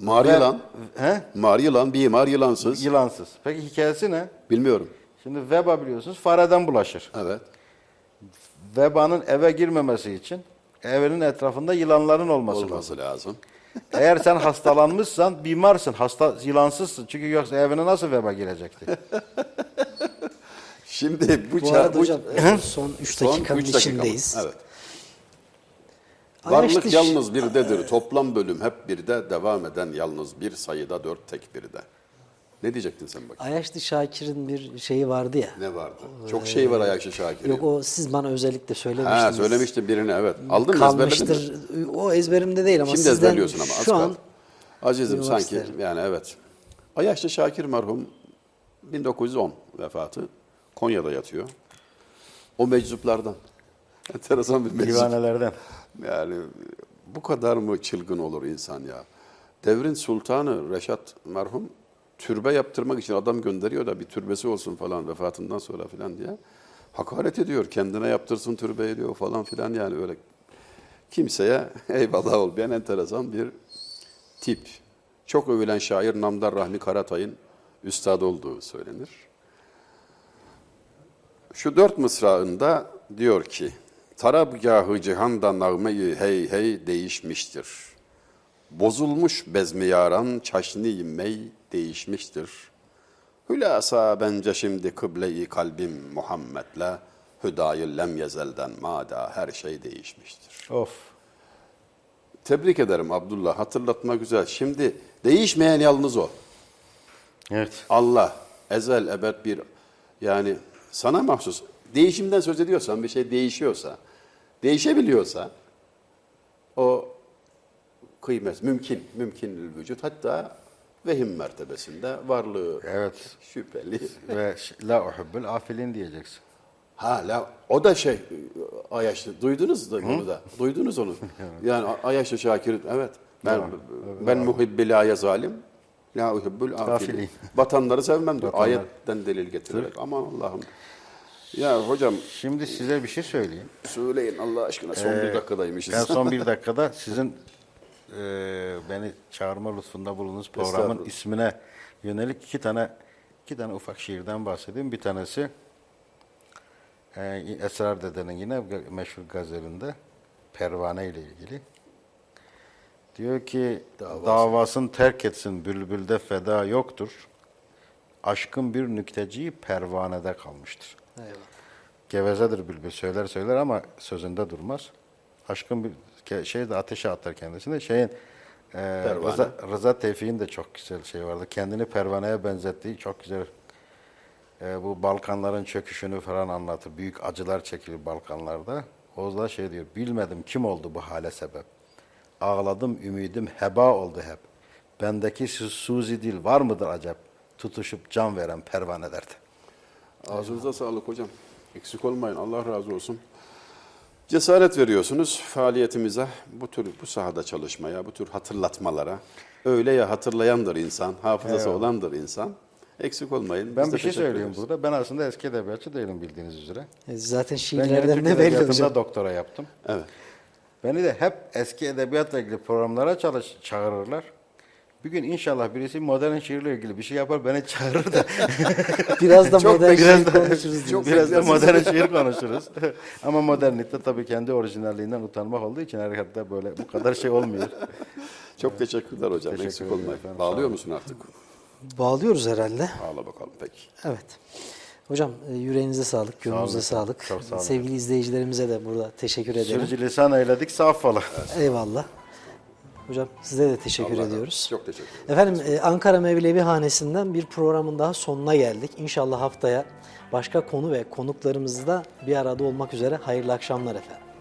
Mar Ve- yılan. He? Mar yılan, bimar yılansız. Yılansız. Peki hikayesi ne? Bilmiyorum. Şimdi veba biliyorsunuz fareden bulaşır. Evet. Vebanın eve girmemesi için evinin etrafında yılanların olması, lazım. Olması lazım. Eğer sen hastalanmışsan bimarsın, hasta yılansızsın. Çünkü yoksa evine nasıl veba girecekti? Şimdi bu, Bu arada bu- hocam son 3 son dakikanın üç dakikamız. içindeyiz. Evet. Varlık dışı- yalnız birdedir. Toplam bölüm hep birde, devam eden yalnız bir sayıda dört tek birde. Ne diyecektin sen bak? Ayaşlı Şakir'in bir şeyi vardı ya. Ne vardı? Çok şey var Ayakşı Şakir'in. Yok o siz bana özellikle söylemiştiniz. Ha söylemiştin birine evet. Aldın mı ezberledin mi? Kalmıştır. O ezberimde değil ama Şimdi sizden ezberliyorsun ama az şu an. Azizim sanki isterim. yani evet. Ayaşlı Şakir merhum 1910 vefatı. Konya'da yatıyor. O meczuplardan. Enteresan bir meczup. Divanelerden. Yani bu kadar mı çılgın olur insan ya? Devrin sultanı Reşat merhum türbe yaptırmak için adam gönderiyor da bir türbesi olsun falan vefatından sonra filan diye. Hakaret ediyor. Kendine yaptırsın türbeyi diyor falan filan yani öyle kimseye eyvallah olmayan enteresan bir tip. Çok övülen şair Namdar Rahmi Karatay'ın üstad olduğu söylenir. Şu dört mısrağında diyor ki, Tarabgahı cihanda nağmeyi hey hey değişmiştir. Bozulmuş bezmi yaran çaşni mey değişmiştir. Hülasa bence şimdi kıble-i kalbim Muhammed'le Hüdayı lem yezelden mada her şey değişmiştir. Of. Tebrik ederim Abdullah. Hatırlatma güzel. Şimdi değişmeyen yalnız o. Evet. Allah ezel ebed bir yani sana mahsus değişimden söz ediyorsan bir şey değişiyorsa değişebiliyorsa o kıymet mümkün mümkün vücut hatta vehim mertebesinde varlığı Evet. şüpheli. Ve la uhibbul afilin diyeceksin. Hala o da şey Ayaşlı duydunuz da onu da. Duydunuz onu. Yani Ayaşlı Şakir evet. Ben ben muhibbi la zalim la uhibbul afilin. Vatanları sevmem diyor. Ayetten delil getirerek. Aman Allah'ım. Ya hocam Şimdi size bir şey söyleyeyim. söyleyin Allah aşkına son bir dakikadaymışız. Ben son bir dakikada sizin e, beni çağırma lütfunda bulunduğunuz programın ismine yönelik iki tane iki tane ufak şiirden bahsedeyim. Bir tanesi e, Esrar Dede'nin yine meşhur gazelinde pervane ile ilgili. Diyor ki davasını terk etsin bülbülde feda yoktur. Aşkın bir nükteciği pervanede kalmıştır. Eyvallah. Gevezedir bülbül söyler söyler ama sözünde durmaz. Aşkın bir şey de ateşe atar kendisini. Şeyin e, Rıza, Rıza Tevfik'in de çok güzel şey vardı. Kendini pervaneye benzettiği çok güzel. E, bu Balkanların çöküşünü falan anlatır. Büyük acılar çekilir Balkanlarda. O da şey diyor. Bilmedim kim oldu bu hale sebep. Ağladım ümidim heba oldu hep. Bendeki su- suzi dil var mıdır acep? Tutuşup can veren pervanelerde. Ağzınıza sağlık hocam. Eksik olmayın. Allah razı olsun. Cesaret veriyorsunuz faaliyetimize, bu tür bu sahada çalışmaya, bu tür hatırlatmalara. Öyle ya hatırlayandır insan, hafızası olandır insan. Eksik olmayın. Ben Biz de bir şey söyleyeyim ederiz. burada. Ben aslında eski edebiyatçı değilim bildiğiniz üzere. E, Zaten şiirlerden Türk belli hocam. doktora yaptım. Evet. Beni de hep eski edebiyatla ilgili programlara çalış çağırırlar. Bir gün inşallah birisi modern şiirle ilgili bir şey yapar beni çağırır da Biraz da Çok modern şiir konuşuruz. çok biraz da modern şiir konuşuruz. Ama modernlikte tabii kendi orijinalliğinden utanmak olduğu için hayatta böyle bu kadar şey olmuyor. Çok teşekkürler hocam. Teşekkür Eksik olmayın. efendim, sağ Bağlıyor musun artık? Bağlıyoruz herhalde. Bağla bakalım peki. Evet. Hocam e, yüreğinize sağlık, gönlünüze olun. sağlık. Çok sağ olun. Sevgili izleyicilerimize de burada teşekkür ederim. Sürçülisan eyledik safhala. Eyvallah. Hocam size de teşekkür Allah ediyoruz. Çok teşekkür ederim. Efendim e, Ankara Mevlevi Hanesi'nden bir programın daha sonuna geldik. İnşallah haftaya başka konu ve konuklarımızla bir arada olmak üzere hayırlı akşamlar efendim.